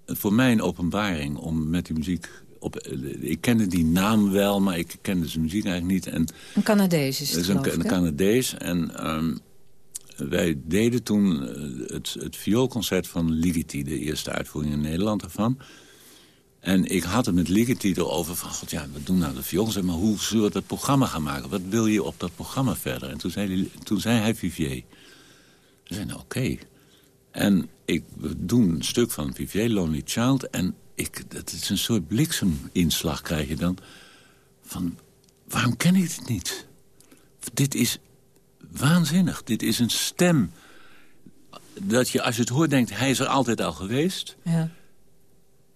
voor mij een openbaring om met die muziek... Op, eh, ik kende die naam wel, maar ik kende zijn muziek eigenlijk niet. En Een Canadees is het is een? Canadees. En ehm, wij deden toen eh, het, het vioolconcert van Ligeti, de eerste uitvoering in Nederland ervan. En ik had het met Ligeti erover van, god ja, we doen nou de vioolconcert, maar hoe zullen we dat programma gaan maken? Wat wil je op dat programma verder? En toen zei, hij- toen zei hij Vivier. Zei, nou oké. En ik, we doen een stuk van Vivier, Lonely Child. En ik, dat is een soort blikseminslag krijg je dan. Van, waarom ken ik dit niet? Dit is waanzinnig. Dit is een stem. Dat je, als je het hoort, denkt, hij is er altijd al geweest. Ja.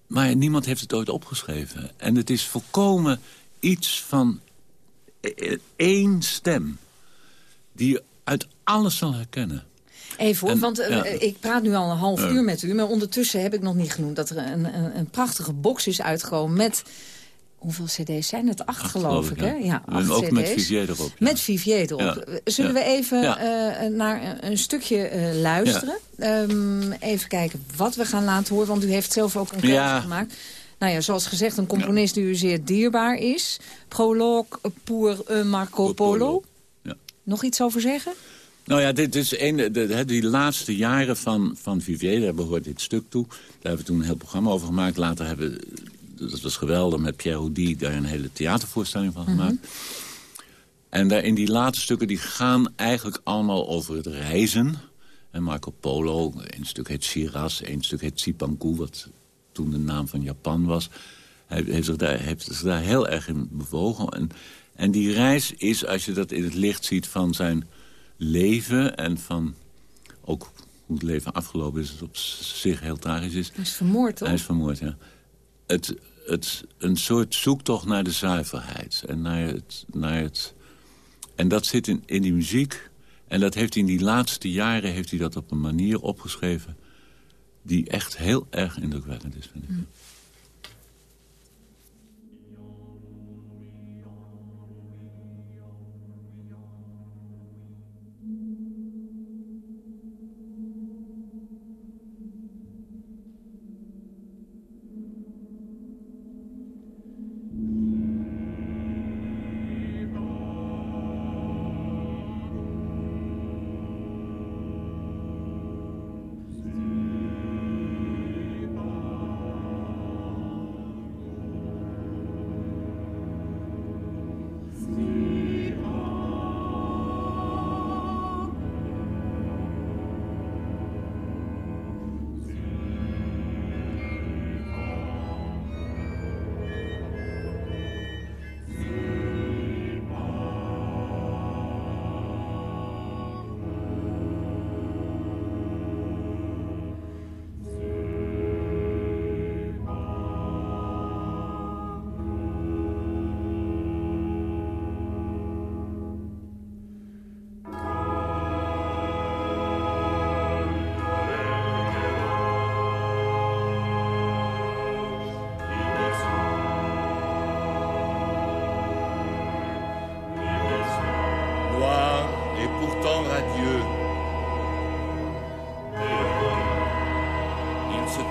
Maar niemand heeft het ooit opgeschreven. En het is volkomen iets van eh, één stem. Die je uit alles zal herkennen. Even hoor, want eh, ja. ik praat nu al een half uur met u... maar ondertussen heb ik nog niet genoemd dat er een, een, een prachtige box is uitgekomen met... Hoeveel cd's zijn het? Acht, geloof geloof ik, hè? ja. Acht ook cd's. met Vivier erop, ja. Met Vivier erop. Zullen we even Ja. eh, naar een, stukje eh, luisteren? Ehm, even kijken wat we gaan laten horen, want u heeft zelf ook een keuze gemaakt. Nou ja, zoals gezegd, een componist die u zeer dierbaar is. Prologue pour Marco Polo. Ja. Nog iets over zeggen? Nou ja, dit is een, de, de- die laatste jaren van, van Vivier, daar behoort dit stuk toe. Daar hebben we toen een heel programma over gemaakt. Later hebben, dat was geweldig, met Pierre Houdi daar een hele theatervoorstelling van gemaakt. En daar, in die laatste stukken, die gaan eigenlijk allemaal over het reizen. En Marco Polo, een stuk heet Shiraz, een stuk heet Sipangu, wat toen de naam van Japan was. Hij heeft zich daar, heeft zich daar heel erg in bewogen. En, en die reis is, als je dat in het licht ziet van zijn leven... en van ook hoe het leven afgelopen is, het op zich heel tragisch is. Hij is vermoord, toch? Hij is vermoord, ja. Het, het, een soort zoektocht naar de zuiverheid. En, naar het, naar het, en dat zit in, in die muziek. En dat heeft hij in die laatste jaren heeft hij dat op een manier opgeschreven... die echt heel erg indrukwekkend is, vind ik. Viva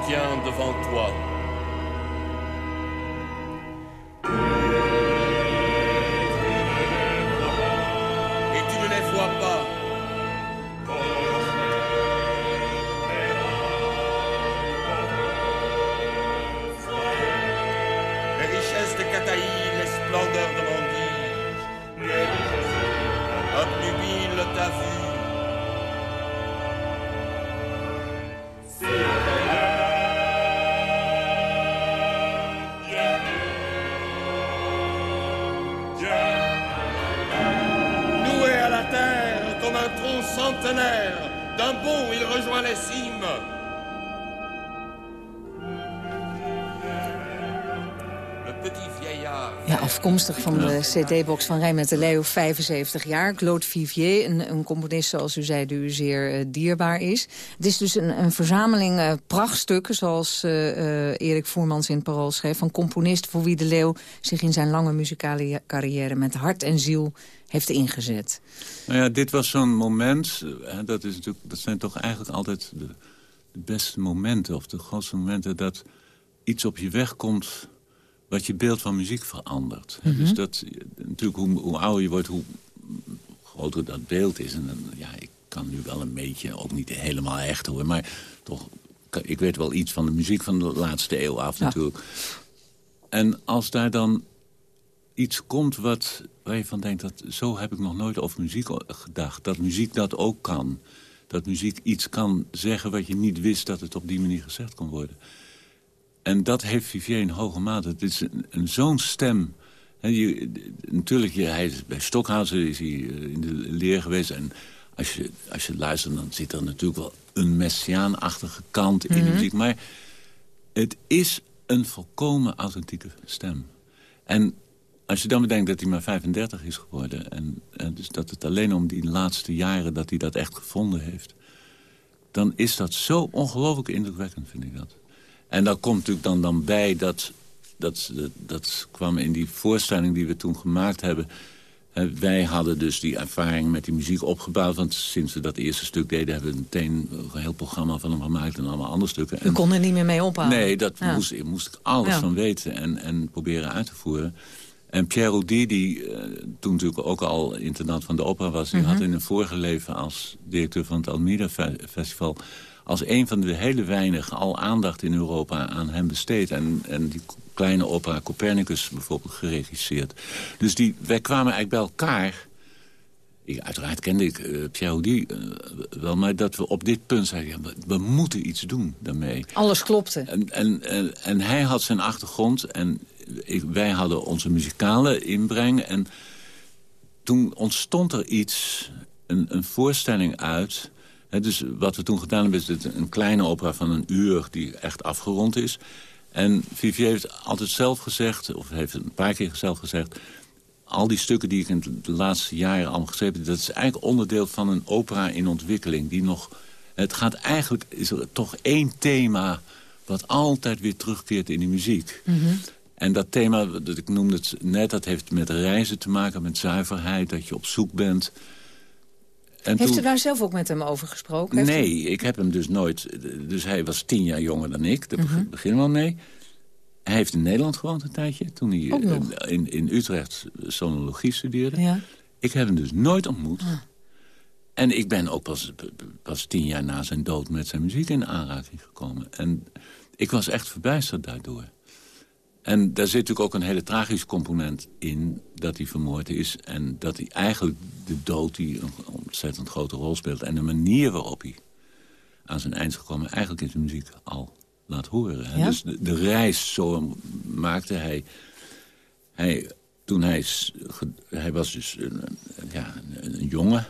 tient devant toi. Afkomstig van de cd-box van Rijmet de Leeuw, 75 jaar. Claude Vivier, een, een componist zoals u zei, die u zeer eh, dierbaar is. Het is dus een, een verzameling eh, prachtstukken, zoals eh, Erik Voermans in het Parool schreef... van componisten voor wie de Leeuw zich in zijn lange muzikale carrière... met hart en ziel heeft ingezet. Nou ja, dit was zo'n moment. dat, is natuurlijk, dat zijn toch eigenlijk altijd de, de beste momenten... of de grootste momenten dat iets op je weg komt... wat je beeld van muziek verandert. Mhm. Dus dat, natuurlijk, hoe, hoe ouder je wordt, hoe groter dat beeld is. En dan, ja, ik kan nu wel een beetje, ook niet helemaal echt hoor... maar toch, ik weet wel iets van de muziek van de laatste eeuw af Ja. natuurlijk. En als daar dan iets komt wat, waar je van denkt... Dat, zo heb ik nog nooit over muziek gedacht. Dat muziek dat ook kan. Dat muziek iets kan zeggen wat je niet wist... dat het op die manier gezegd kon worden. En dat heeft Vivier in hoge mate. Het is een, een zo'n stem. Je, natuurlijk, je, hij is, bij Stockhausen is hij eh, in de leer geweest. En als je, als je luistert, dan zit er natuurlijk wel een messiaanachtige kant in de Mhm. muziek. Maar het is een volkomen authentieke stem. En als je dan bedenkt dat hij maar 35 is geworden... en, en dus dat het alleen om die laatste jaren dat hij dat echt gevonden heeft... dan is dat zo ongelooflijk indrukwekkend, vind ik dat. En daar komt natuurlijk dan, dan bij dat, dat, dat... Dat kwam in die voorstelling die we toen gemaakt hebben... Wij hadden dus die ervaring met die muziek opgebouwd. Want sinds we dat eerste stuk deden... hebben we meteen een heel programma van hem gemaakt... en allemaal andere stukken. U En- kon er niet meer mee ophouden. Nee, dat Ja. moest, moest ik alles Ja. van weten en, en proberen uit te voeren. En Pierre Audi, die eh, toen natuurlijk ook al intendant van de opera was... die Mhm. had in een vorige leven als directeur van het Almere Fe- Festival... als een van de hele weinigen al aandacht in Europa aan hem besteed. En, en die kleine opera Copernicus bijvoorbeeld geregisseerd. Dus die, wij kwamen eigenlijk bij elkaar... Ik, uiteraard kende ik eh, Pierre Audi eh, wel, maar dat we op dit punt zeiden... Ja, we, we moeten iets doen daarmee. Alles klopte. En, en, en, en hij had zijn achtergrond en ik, wij hadden onze muzikale inbreng. En toen ontstond er iets, een, een voorstelling uit. Dus wat we toen gedaan hebben is dit een kleine opera van een uur die echt afgerond is. En Vivier heeft altijd zelf gezegd, of heeft een paar keer zelf gezegd... al die stukken die ik in de laatste jaren allemaal geschreven heb... dat is eigenlijk onderdeel van een opera in ontwikkeling die nog... Het gaat eigenlijk, is er toch één thema wat altijd weer terugkeert in die muziek. En dat thema, dat ik noemde het net, dat heeft met reizen te maken, met zuiverheid, dat je op zoek bent. En Heeft toen- u daar zelf ook met hem over gesproken? Heeft u- Nee, ik heb hem dus nooit... Dus hij was tien jaar jonger dan ik, daar Mhm. beginnen we al mee. Hij heeft in Nederland gewoond een tijdje, toen hij nog? eh, in, in Utrecht sonologie studeerde. Ja. Ik heb hem dus nooit ontmoet. En ik ben ook pas, pas tien jaar na zijn dood met zijn muziek in aanraking gekomen. En ik was echt verbijsterd daardoor. En daar zit natuurlijk ook een hele tragisch component in... dat hij vermoord is. En dat hij eigenlijk de dood die een ontzettend grote rol speelt... en de manier waarop hij aan zijn eind is gekomen... eigenlijk in zijn muziek al laat horen. hè. Ja? Dus de, de reis zo maakte hij... hij toen hij, hij was dus een, ja, een, een jongen.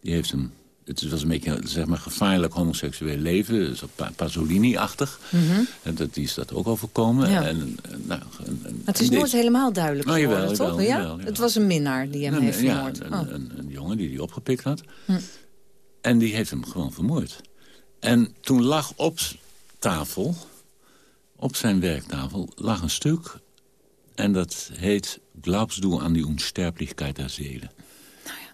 Die heeft een, het was een beetje zeg maar, gevaarlijk homoseksueel leven. Zo Pa- Pasolini-achtig. Mhm. En dat, die is dat ook overkomen. Ja. En, nou, en- en- Het is nooit helemaal duidelijk Oh, geworden, jawel, toch? jawel, ja? jawel. Het was een minnaar die hem heeft ja, vermoord. een, Oh. een, een jongen die hij opgepikt had. Hm. En die heeft hem gewoon vermoord. En toen lag op tafel, op zijn werktafel, lag een stuk... en dat heet Glaubst du an die Unsterblichkeit der Seele.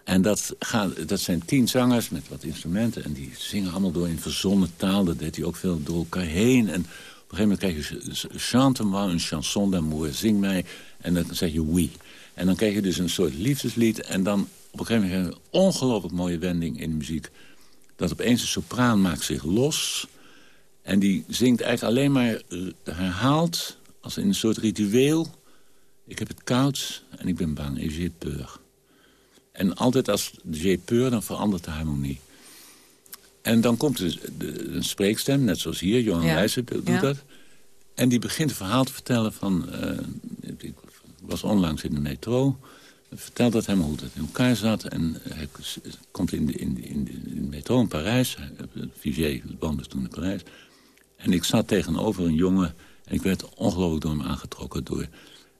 En dat, gaat, dat zijn tien zangers met wat instrumenten. En die zingen allemaal door in verzonnen taal. Dat deed hij ook veel door elkaar heen. En op een gegeven moment krijg je... Chante-moi een chanson d'amour. Zing mij. En dan zeg je oui. En dan krijg je dus een soort liefdeslied. En dan op een gegeven moment een ongelooflijk mooie wending in de muziek. Dat opeens een sopraan maakt zich los. En die zingt eigenlijk alleen maar herhaald... als in een soort ritueel... Ik heb het koud en ik ben bang. Et j'ai peur. En altijd als j'ai peur, dan verandert de harmonie. En dan komt er een spreekstem, net zoals hier. Johan ja. Leijzen doet dat. En die begint een verhaal te vertellen van... Uh, ik was onlangs in de metro. Vertelt dat hem hoe het in elkaar zat. En hij komt in de, in de, in de, in de metro in Parijs. Vivier woonde toen in Parijs. En ik zat tegenover een jongen. En ik werd ongelooflijk door hem aangetrokken. Door,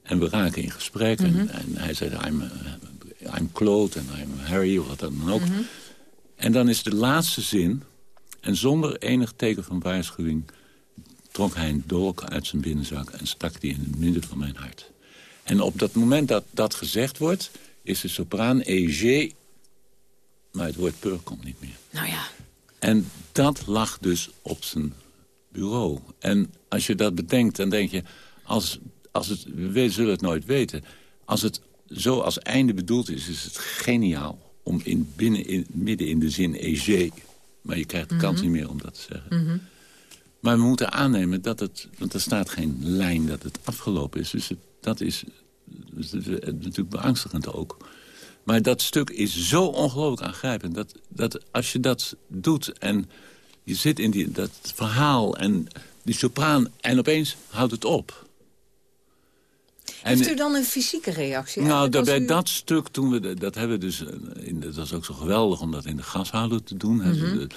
en we raken in gesprek. en, Mhm. en, hij zei, I'm, uh, I'm Claude en I'm Harry, of wat dan ook. En dan is de laatste zin... en zonder enig teken van waarschuwing... trok hij een dolk uit zijn binnenzak... en stak die in het midden van mijn hart. En op dat moment dat dat gezegd wordt... is de sopraan EG... maar het woord peur komt niet meer. Nou ja. En dat lag dus op zijn bureau. En als je dat bedenkt, dan denk je... Als, als het, we zullen het nooit weten. Als het zo als einde bedoeld is, is het geniaal... om in, binnen in, midden in de zin EG... maar je krijgt de kans Mhm. niet meer om dat te zeggen. Mhm. Maar we moeten aannemen dat het... want er staat geen lijn dat het afgelopen is. Dus het, dat is, het is natuurlijk beangstigend ook. Maar dat stuk is zo ongelooflijk aangrijpend... Dat, dat als je dat doet en je zit in die, dat verhaal en die sopraan... en opeens houdt het op. Heeft u dan een fysieke reactie? Nou, dat, bij u- dat stuk, toen we, dat hebben we dus... eh, In, dat was ook zo geweldig om dat in de gashouder te doen. hè. Mhm.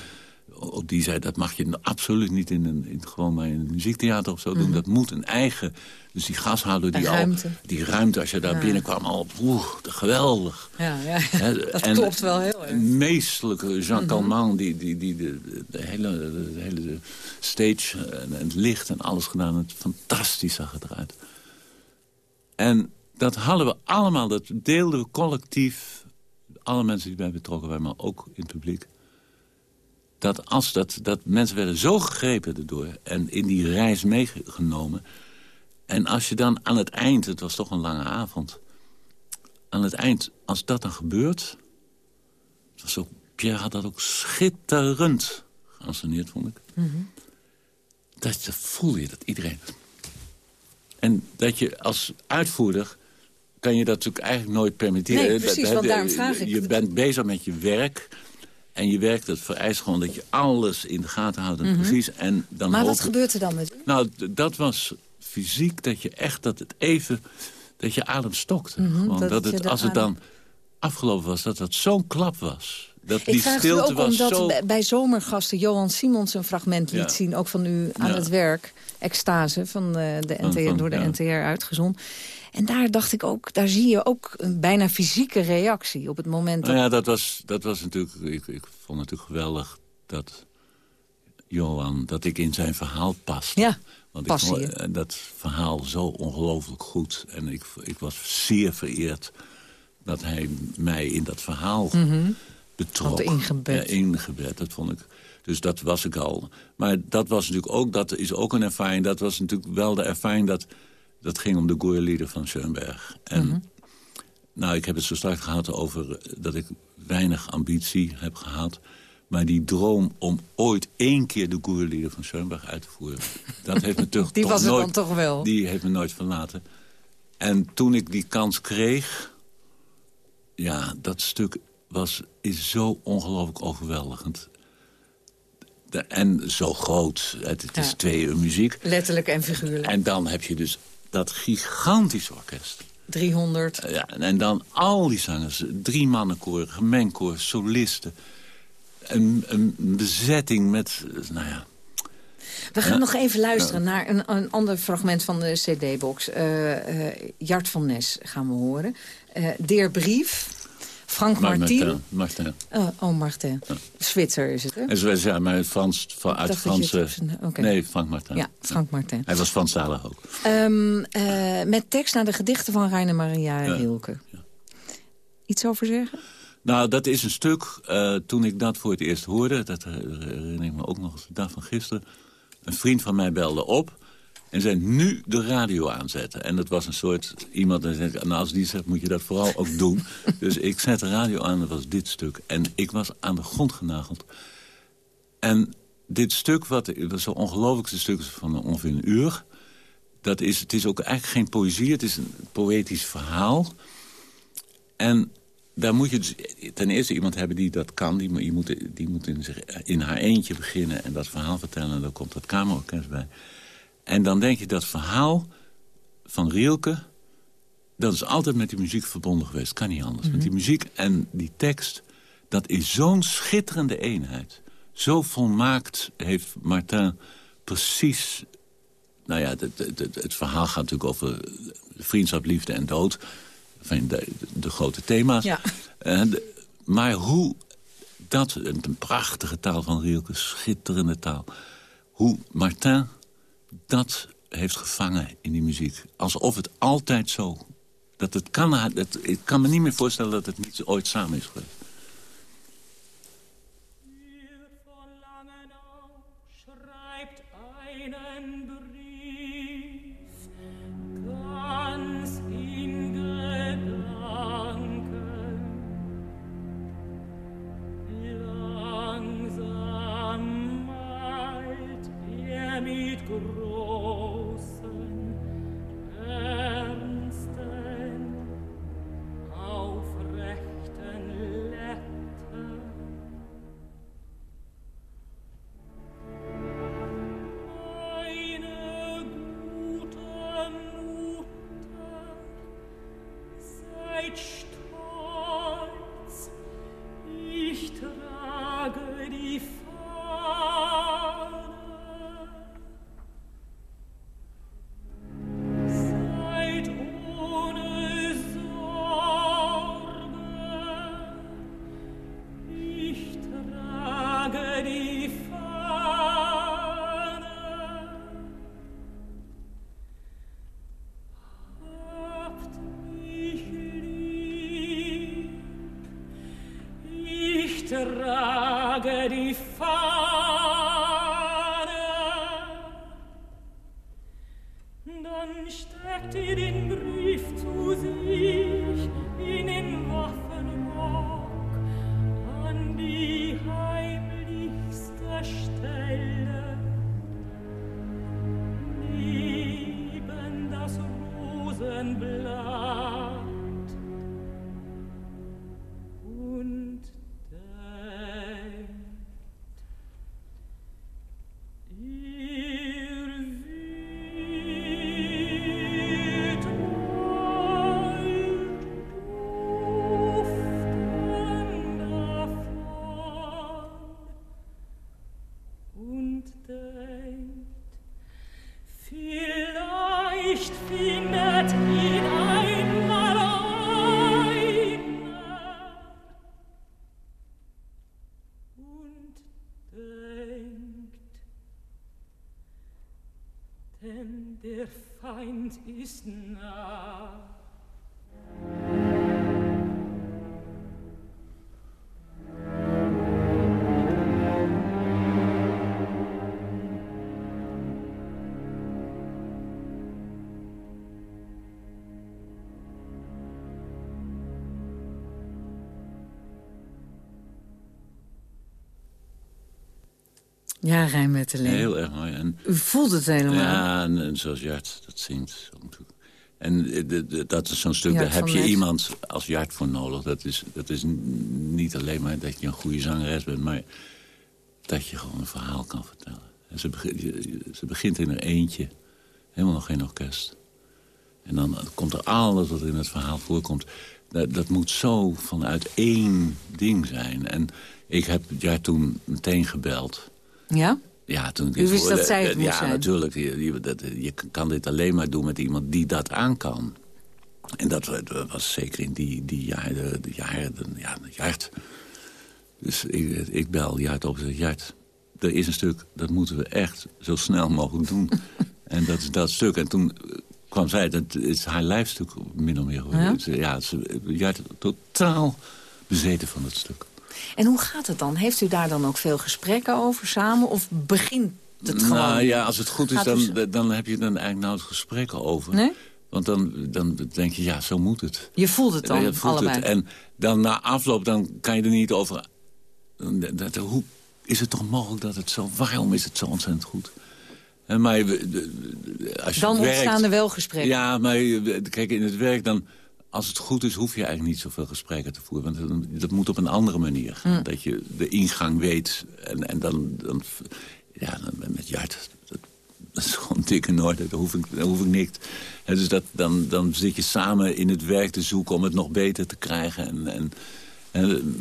Op die zei, dat mag je absoluut niet in een, in, gewoon maar in een muziektheater of zo doen. Mhm. Dat moet een eigen... Dus die gashouder, die, Een al, ruimte. die ruimte, als je daar Ja. binnenkwam, al... Oeh, geweldig. Ja, ja. *laughs* Dat en klopt wel heel erg. Meestelijke Jean Mhm. Calment, die, die, die de, de, hele, de, hele stage en, en het licht en alles gedaan. Het fantastisch zag het eruit. En dat hadden we allemaal, dat deelden we collectief. Alle mensen die bij betrokken waren, maar ook in het publiek. Dat, als dat, dat mensen werden zo gegrepen erdoor en in die reis meegenomen. En als je dan aan het eind, het was toch een lange avond... aan het eind, als dat dan gebeurt... Het was ook, Pierre had dat ook schitterend geanceneerd, vond ik. Mhm. Dat je- voel je dat iedereen... En dat je als uitvoerder kan je dat natuurlijk eigenlijk nooit permitteren. Nee, precies, want daarom vraag ik. Je bent bezig met je werk. En je werk, dat vereist gewoon dat je alles in de gaten houdt. En Mhm. precies. En dan Maar wat gebeurt er dan met u? Nou, dat was fysiek dat je echt dat het even... dat je adem stokte. Gewoon dat het, als het dan afgelopen was, dat dat zo'n klap was. Dat Ik die vraag u stilte ook was omdat zo... bij- Zomergasten Johan Simons een fragment liet Ja. zien... ook van u aan Ja. het werk, Extase, van eh, de Van- NTR, van- door de. NTR uitgezonden. En daar dacht ik ook, daar zie je ook een bijna fysieke reactie... op het moment dat... Nou ja, dat was, dat was natuurlijk... Ik, ik vond het natuurlijk geweldig dat Johan... dat ik in zijn verhaal paste. Ja, Want ik vond eh, dat verhaal zo ongelooflijk goed. En ik, ik was zeer vereerd dat hij mij in dat verhaal Mhm. Betrok. Had ingebed. Ja, ingebed, dat vond ik. Dus dat was ik al. Maar dat was natuurlijk ook, dat is ook een ervaring. Dat was natuurlijk wel de ervaring dat... dat ging om de Goerlieder van Schoenberg. En Mhm. nou, ik heb het zo straks gehad over eh, dat ik weinig ambitie heb gehad. Maar die droom om ooit één keer de Goerlieder van Schoenberg uit te voeren... *laughs* dat heeft me toch, Die toch was het dan toch wel? Die heeft me nooit verlaten. En toen ik die kans kreeg... ja, dat stuk was, is zo ongelooflijk overweldigend. De- en zo groot. Het, het is twee uur muziek. Letterlijk en figuurlijk. En dan heb je dus dat gigantische orkest. 300. Ja, en dan al die zangers. Drie mannenkoor, gemengkoor, solisten. Een, een bezetting met, eh, nou ja... We gaan Ja. nog even luisteren naar een, een ander fragment van de cd-box. Eh, eh, Jart van Nes gaan we horen. Eh Deer Brief, Frank Martin. Martin. Martin. Oh, oh, Martin. Zwitser is het, hè? En ja, maar Frans, van, uit Franse... Nee, Frank Martin. Ja, Frank Martin. Hij was Franstalig ook. Ehm, eh, met tekst naar de gedichten van Rainer Maria. Rilke. Iets over zeggen? Nou, dat is een stuk, uh, toen ik dat voor het eerst hoorde... dat herinner ik me ook nog eens de dag van gisteren... een vriend van mij belde op en zei nu de radio aanzetten. En dat was een soort iemand die zei... nou, als die zegt, moet je dat vooral ook doen. *laughs* dus ik zet de radio aan, dat was dit stuk. En ik was aan de grond genageld. En dit stuk, wat, dat zo ongelooflijkste stuk van ongeveer een uur... Dat is, het is ook eigenlijk geen poëzie, het is een poëtisch verhaal. En daar moet je dus ten eerste iemand hebben die dat kan. Die, die moet, die moet in, zich, in haar eentje beginnen en dat verhaal vertellen. En dan komt dat kamerorkest bij. En dan denk je dat verhaal van Rielke... dat is altijd met die muziek verbonden geweest. Kan niet anders. Want die mhm. muziek en die tekst... dat is zo'n schitterende eenheid. Zo volmaakt heeft Martin precies... Nou ja, het, het, het verhaal gaat natuurlijk over vriendschap, liefde en dood. Van de, de grote thema's. Ja. En, maar hoe dat, een prachtige taal van Rielke, schitterende taal. Hoe Martin dat heeft gevangen in die muziek. Alsof het altijd zo... Dat het kan, het, ik kan me niet meer voorstellen dat het niet ooit samen is geweest. Feind ist nah. Ja, Rijnmetteling. Heel erg mooi. En, U voelt het helemaal. Ja, en, zoals Jart dat zingt. En de, dat is zo'n stuk, daar heb je iemand als Jart voor nodig. Dat is, dat is niet alleen maar dat je een goede zangeres bent... maar dat je gewoon een verhaal kan vertellen. En ze, begint, ze begint in een eentje, helemaal nog geen orkest. En dan komt er alles wat in het verhaal voorkomt. Dat, dat moet zo vanuit één ding zijn. En ik heb Jart toen meteen gebeld... Ja? Ja, toen U wist dat zij het Ja, natuurlijk. Je, je, dat, je kan dit alleen maar doen met iemand die dat aan kan. En dat was zeker in die, die jaren, de jaren, de, ja, de Jart. Dus ik, ik bel Jart op en zeg, Jart, er is een stuk, dat moeten we echt zo snel mogelijk doen. *laughs* en dat is dat stuk. En toen kwam zij, dat is haar lijfstuk min of meer. Ja, ja ze, Jart totaal bezeten van het stuk. En hoe gaat het dan? Heeft u daar dan ook veel gesprekken over samen? Of begint het gewoon? Nou ja, als het goed is, dan, dan heb je dan eigenlijk nauwelijks gesprekken over. Nee? Want dan, dan denk je, ja, zo moet het. Je voelt het dan, je voelt allebei. het. En dan na afloop, dan kan je er niet over... Dat, dat- hoe is het toch mogelijk dat het zo... Waarom is het zo ontzettend goed? En maar als je Dan werkt- ontstaan er wel gesprekken. Ja, maar kijk, in het werk dan... Als het goed is, hoef je eigenlijk niet zoveel gesprekken te voeren. Want dat- moet op een andere manier gaan. Hm. Dat je de ingang weet. En, en dan, dan... Ja, dan met Jart... Dat, dat is gewoon dik in orde. Daar hoef ik, daar hoef ik niks. Dus dat, dan, dan zit je samen in het werk te zoeken om het nog beter te krijgen. En, en, en,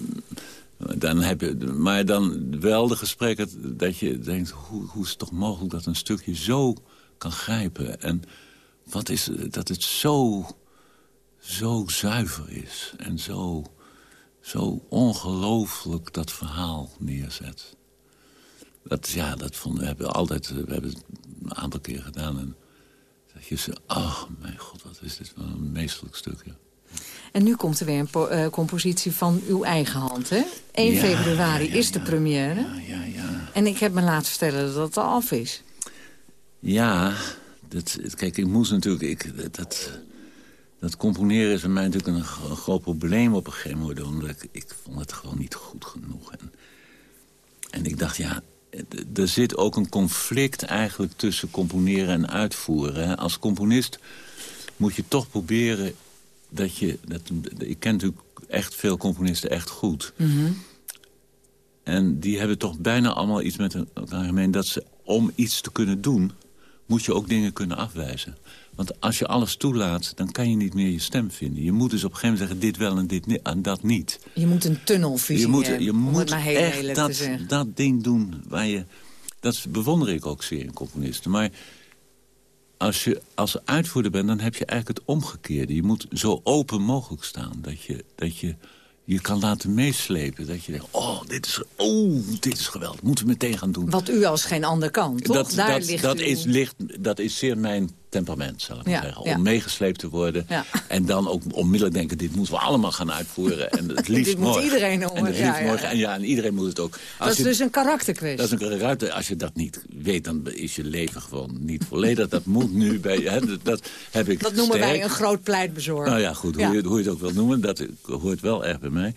dan heb je, maar dan wel de gesprekken dat je denkt... Hoe, hoe is het toch mogelijk dat een stukje zo kan grijpen? En wat is dat het zo, zo zuiver is en zo, zo ongelooflijk dat verhaal neerzet. Dat, ja, dat vonden we hebben altijd, we hebben het een aantal keer gedaan. En dat je ze, oh mijn god, wat is dit wel een meestelijk stuk. Ja. En nu komt er weer een eh, compositie van uw eigen hand, hè? 1 Ja, februari is de première. Ja, ja. En ik heb me laten vertellen dat het al af is. Ja, dat, kijk, ik moest natuurlijk... Ik, dat, dat componeren is bij mij natuurlijk een, gro- een groot probleem op een gegeven moment. Omdat ik, ik vond het gewoon niet goed genoeg. En, en ik dacht, ja, er zit ook een conflict eigenlijk tussen componeren en uitvoeren. Hè. Als componist moet je toch proberen dat je... Dat, ik ken natuurlijk echt veel componisten echt goed. En die hebben toch bijna allemaal iets met elkaar gemeen... dat ze om iets te kunnen doen, moet je ook dingen kunnen afwijzen. Want als je alles toelaat, dan kan je niet meer je stem vinden. Je moet dus op een gegeven moment zeggen, dit wel en dit ni- en dat niet. Je moet een tunnelvisie Je moet, je moet echt dat, dat ding doen waar je... Dat bewonder ik ook zeer in componisten. Maar als je als uitvoerder bent, dan heb je eigenlijk het omgekeerde. Je moet zo open mogelijk staan. Dat je dat je, je kan laten meeslepen. Dat je denkt, oh, dit is, oh, dit is geweldig. Moeten we meteen gaan doen. Wat u als geen ander kan, toch? Dat, Daar dat, ligt dat, is, ligt, dat is zeer mijn temperament, zal ik maar Ja, zeggen. ja. Om meegesleept te worden. Ja. En dan ook onmiddellijk denken, dit moeten we allemaal gaan uitvoeren. En het *laughs* liefst Dit moet iedereen En horen, het liefst morgen. En ja, en iedereen moet het ook. Als Dat is je- dus een karakterkwestie. dat is een ruimte. Als je dat niet weet, dan is je leven gewoon niet volledig. Dat moet nu bij... Hè, dat, heb ik Dat noemen wij een groot pleitbezorger. Nou ja, goed, hoe. Je, hoe je het ook wilt noemen, dat hoort wel erg bij mij.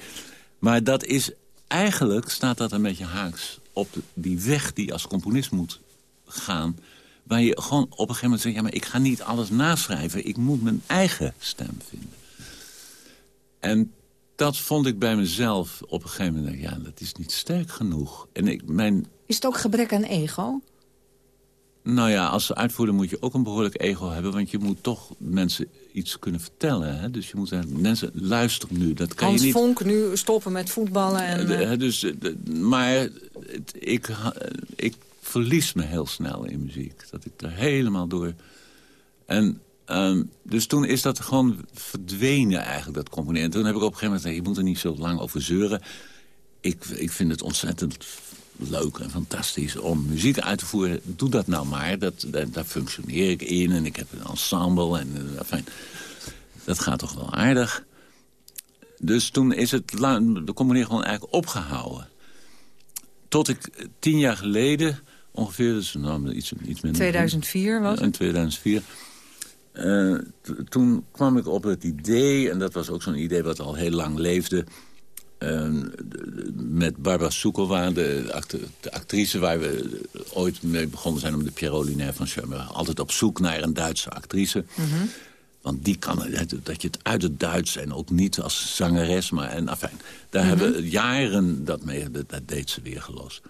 Maar dat is, eigenlijk staat dat een beetje haaks op die weg die als componist moet gaan. Waar je gewoon op een gegeven moment zegt, ja, maar ik ga niet alles naschrijven. Ik moet mijn eigen stem vinden. En dat vond ik bij mezelf op een gegeven moment, ja, dat is niet sterk genoeg. En ik, mijn, Is het ook gebrek aan ego? nou ja, als uitvoerder moet je ook een behoorlijk ego hebben... want je moet toch mensen iets kunnen vertellen. Hè? Dus je moet zeggen, mensen, luister nu. Dat kan Hans je niet... Vonk nu stoppen met voetballen. En, De- eh, hè, dus, eh, de- maar het- ik, ik verlies me heel snel in muziek. Dat ik er helemaal door... En, ehm, dus toen is dat gewoon verdwenen eigenlijk, dat componeren. En toen heb ik op een gegeven moment je moet er niet zo lang over zeuren. Ik, ik vind het ontzettend leuk en fantastisch om muziek uit te voeren. Doe dat nou maar. Dat, daar, daar functioneer ik in en ik heb een ensemble. En, eh, dat gaat toch wel aardig. Dus toen is het de componeren gewoon eigenlijk opgehouden. Tot ik eh, tien jaar geleden, ongeveer, dus nou, iets, iets minder... 2004 was In het? 2004. Eh, toen kwam ik op het idee, en dat was ook zo'n idee wat al heel lang leefde... d- met Barbara Soekova, de, de actrice waar we ooit mee begonnen zijn... om de Pierrot Lunaire van Schumann. Altijd op zoek naar een Duitse actrice. Want die kan, dat je het uit het Duits en ook niet als zangeres. Maar, en, afijn, daar hebben we jaren dat mee, dat, dat deed ze weer gelost.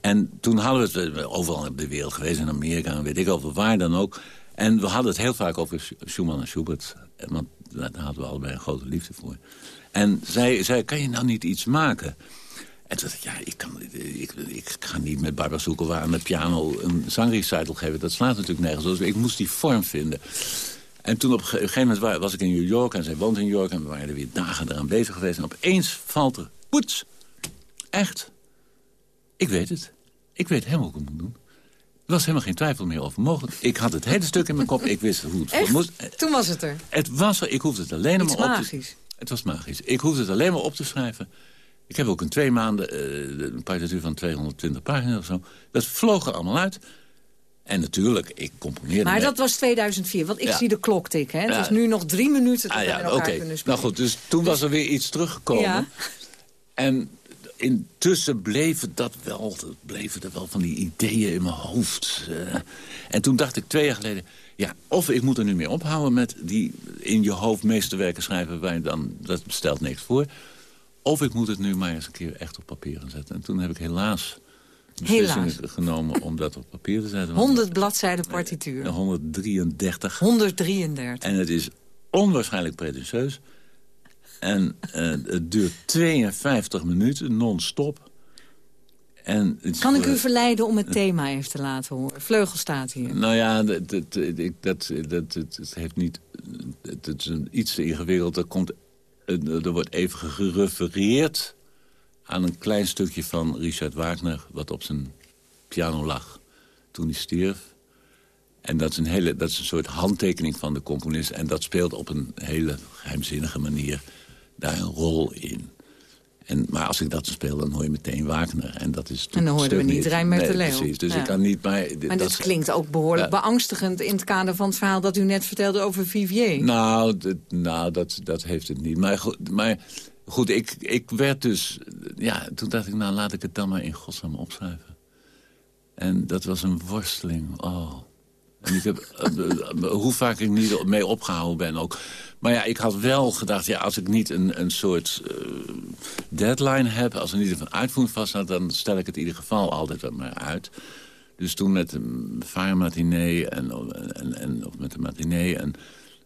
En toen hadden we het overal op de wereld geweest, in Amerika en weet ik over waar dan ook. En we hadden het heel vaak over Sch- Schumann en Schubert. eh, Want daar hadden we allebei een grote liefde voor. En zij zei, kan je nou niet iets maken? En toen dacht ik, ja, ik, kan, ik, ik ga niet met Barbara Soekova aan de piano een zangrecital geven. Dat slaat natuurlijk nergens ik moest die vorm vinden. En toen op een ge- gegeven moment wa- was ik in New York en zij woont in New York... en we waren er weer dagen eraan bezig geweest. En opeens valt er, poets, echt, ik weet het. Ik weet helemaal hoe ik het moet doen. Er was helemaal geen twijfel meer over mogelijk. Ik had het hele stuk in mijn kop. Ik wist hoe het Echt? moest. Toen was het er. Het was er. Ik hoefde het alleen Iets maar op te... magisch. Het was magisch. Ik hoefde het alleen maar op te schrijven. Ik heb ook in twee maanden uh, een partituur van 220 pagina's of zo. Dat vloog er allemaal uit. En natuurlijk, ik componeerde... Maar dat was 2004, want ik zie de klok tikken. Hè? Het is nu nog drie minuten ah, ja, we elkaar kunnen spelen. Nou goed, dus toen was er weer iets teruggekomen. Ja. En intussen bleven, dat wel, bleven er wel van die ideeën in mijn hoofd. Uh, en toen dacht ik twee jaar geleden... ja, of ik moet er nu mee ophouden met die in je hoofd meesterwerken schrijven... Je dan, dat stelt niks voor. Of ik moet het nu maar eens een keer echt op papier gaan zetten. En toen heb ik helaas beslissingen genomen om dat op papier te zetten. 100 bladzijden partituur. 133. 133. En het is onwaarschijnlijk pretentieus. En uh, het duurt 52 minuten, non-stop. En kan ik u verleiden om het thema even te laten horen? Vleugel staat hier. Nou ja, dat, dat, dat, dat, dat heeft niet... Het is een, iets te ingewikkeld. Er, komt, er wordt even gerefereerd aan een klein stukje van Richard Wagner... wat op zijn piano lag toen hij stierf. En dat is, een hele, dat is een soort handtekening van de componist. En dat speelt op een hele geheimzinnige manier daar een rol in. En, maar als ik dat speel, dan hoor je meteen Wagner. En, dat is en dan hoorden we niet Rijnmer nee, de Leeuw. Precies, dus ik kan niet... Maar, maar dat, klinkt ook behoorlijk beangstigend... in het kader van het verhaal dat u net vertelde over Vivier. Nou, nou dat, dat heeft het niet. Maar, goed, maar goed, ik, ik werd dus... Ja, toen dacht ik, nou laat ik het dan maar in godsnaam opschrijven. En dat was een worsteling. Oh... En ik heb, *laughs* eh, eh, hoe vaak ik niet mee opgehouden ben ook. Maar ja, ik had wel gedacht, ja, als ik niet een, een soort uh, deadline heb... als er niet een uitvoering vast staat, dan stel ik het in ieder geval altijd wat maar uit. Dus toen met de Fire Matinee en, en, en, of met de Matinee en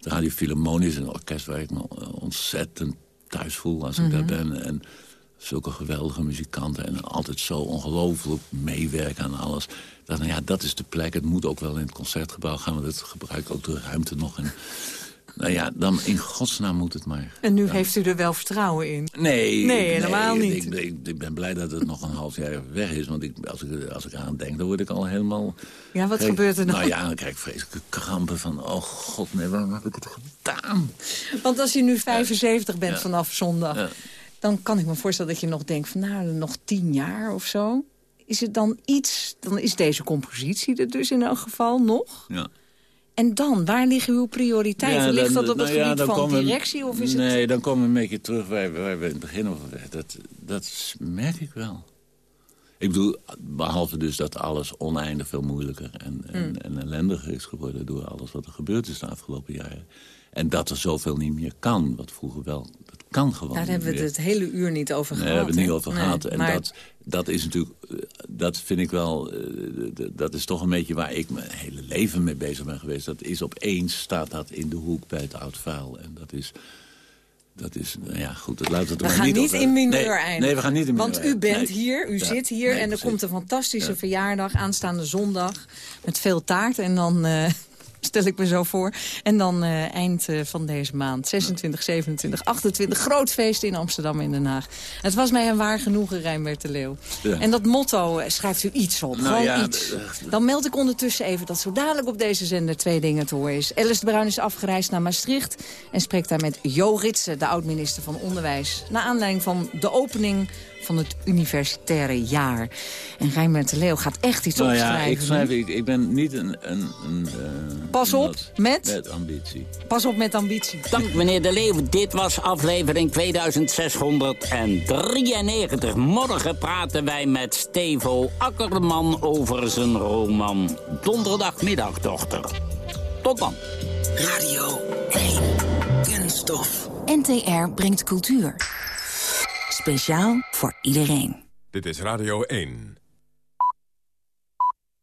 de Radio Philharmonisch... een orkest waar ik me ontzettend thuis voel als ik daar mhm. ben... En, zulke geweldige muzikanten en altijd zo ongelooflijk meewerken aan alles. Dat, nou ja, dat is de plek. Het moet ook wel in het concertgebouw gaan, want het gebruikt ook de ruimte nog. En, nou ja, dan in godsnaam moet het maar. En nu heeft u er wel vertrouwen in? Nee, nee helemaal niet. Ik, ik, ik, ben blij dat het nog een half jaar weg is. Want ik, als, ik, als ik aan denk, dan word ik al helemaal... Ja, wat gebeurt er nou? Nou ja, dan krijg ik vreselijke krampen van... oh god, nee, waarom heb ik het gedaan? Want als je nu 75 bent vanaf zondag... dan kan ik me voorstellen dat je nog denkt van... nou, nog tien jaar of zo. Is het dan iets... dan is deze compositie er dus in elk geval nog... Ja. En dan, waar liggen uw prioriteiten? Ligt dat op het nou gebied van directie? Of is nee, het... dan komen we een beetje terug waar, waar we in het begin over werden. Dat, dat merk ik wel. Ik bedoel, behalve dus dat alles oneindig veel moeilijker en, en, hmm. en, ellendiger is geworden... door alles wat er gebeurd is de afgelopen jaren. En dat er zoveel niet meer kan, wat vroeger wel kan gewoon Daar hebben we het het hele uur niet over gehad. Daar hebben we het niet over gehad. En dat, dat is natuurlijk, eh, dat vind ik wel, eh, dat is toch een beetje waar ik mijn hele leven mee bezig ben geweest. Dat is opeens, staat dat in de hoek bij het oud vuil. En dat is... Dat is, nou ja, goed, dat laten we het we gaan niet, in mineur nee, eindigen. Nee, we gaan niet in mineur Want u bent hier, u zit hier en er komt een fantastische verjaardag aanstaande zondag. Met veel taart en dan... Uh, stel ik me zo voor. En dan uh, eind uh, van deze maand, 26, 27, 28, groot feest in Amsterdam en Den Haag. Het was mij een waar genoegen, Rijnbert de Leeuw. Ja. En dat motto, uh, schrijft u iets op, nou, gewoon ja, iets. Dan meld ik ondertussen even dat zo dadelijk op deze zender twee dingen te horen is. Alice de Bruin is afgereisd naar Maastricht en spreekt daar met Jo Ritsen, de oud-minister van Onderwijs. Naar aanleiding van de opening van het universitaire jaar. En Rijnbert de Leeuw gaat echt iets nou opschrijven. Ja, ik, schrijf, ik, ik ben niet een... een, een uh, Pas op met? Met ambitie. Pas op met ambitie. Dank meneer de Leeuw. Dit was aflevering 2693. Morgen praten wij met Stevo Akkerman over zijn roman Donderdagmiddag, dochter. Tot dan. Radio 1. Kunststof. NTR brengt cultuur. Speciaal voor iedereen. Dit is Radio 1.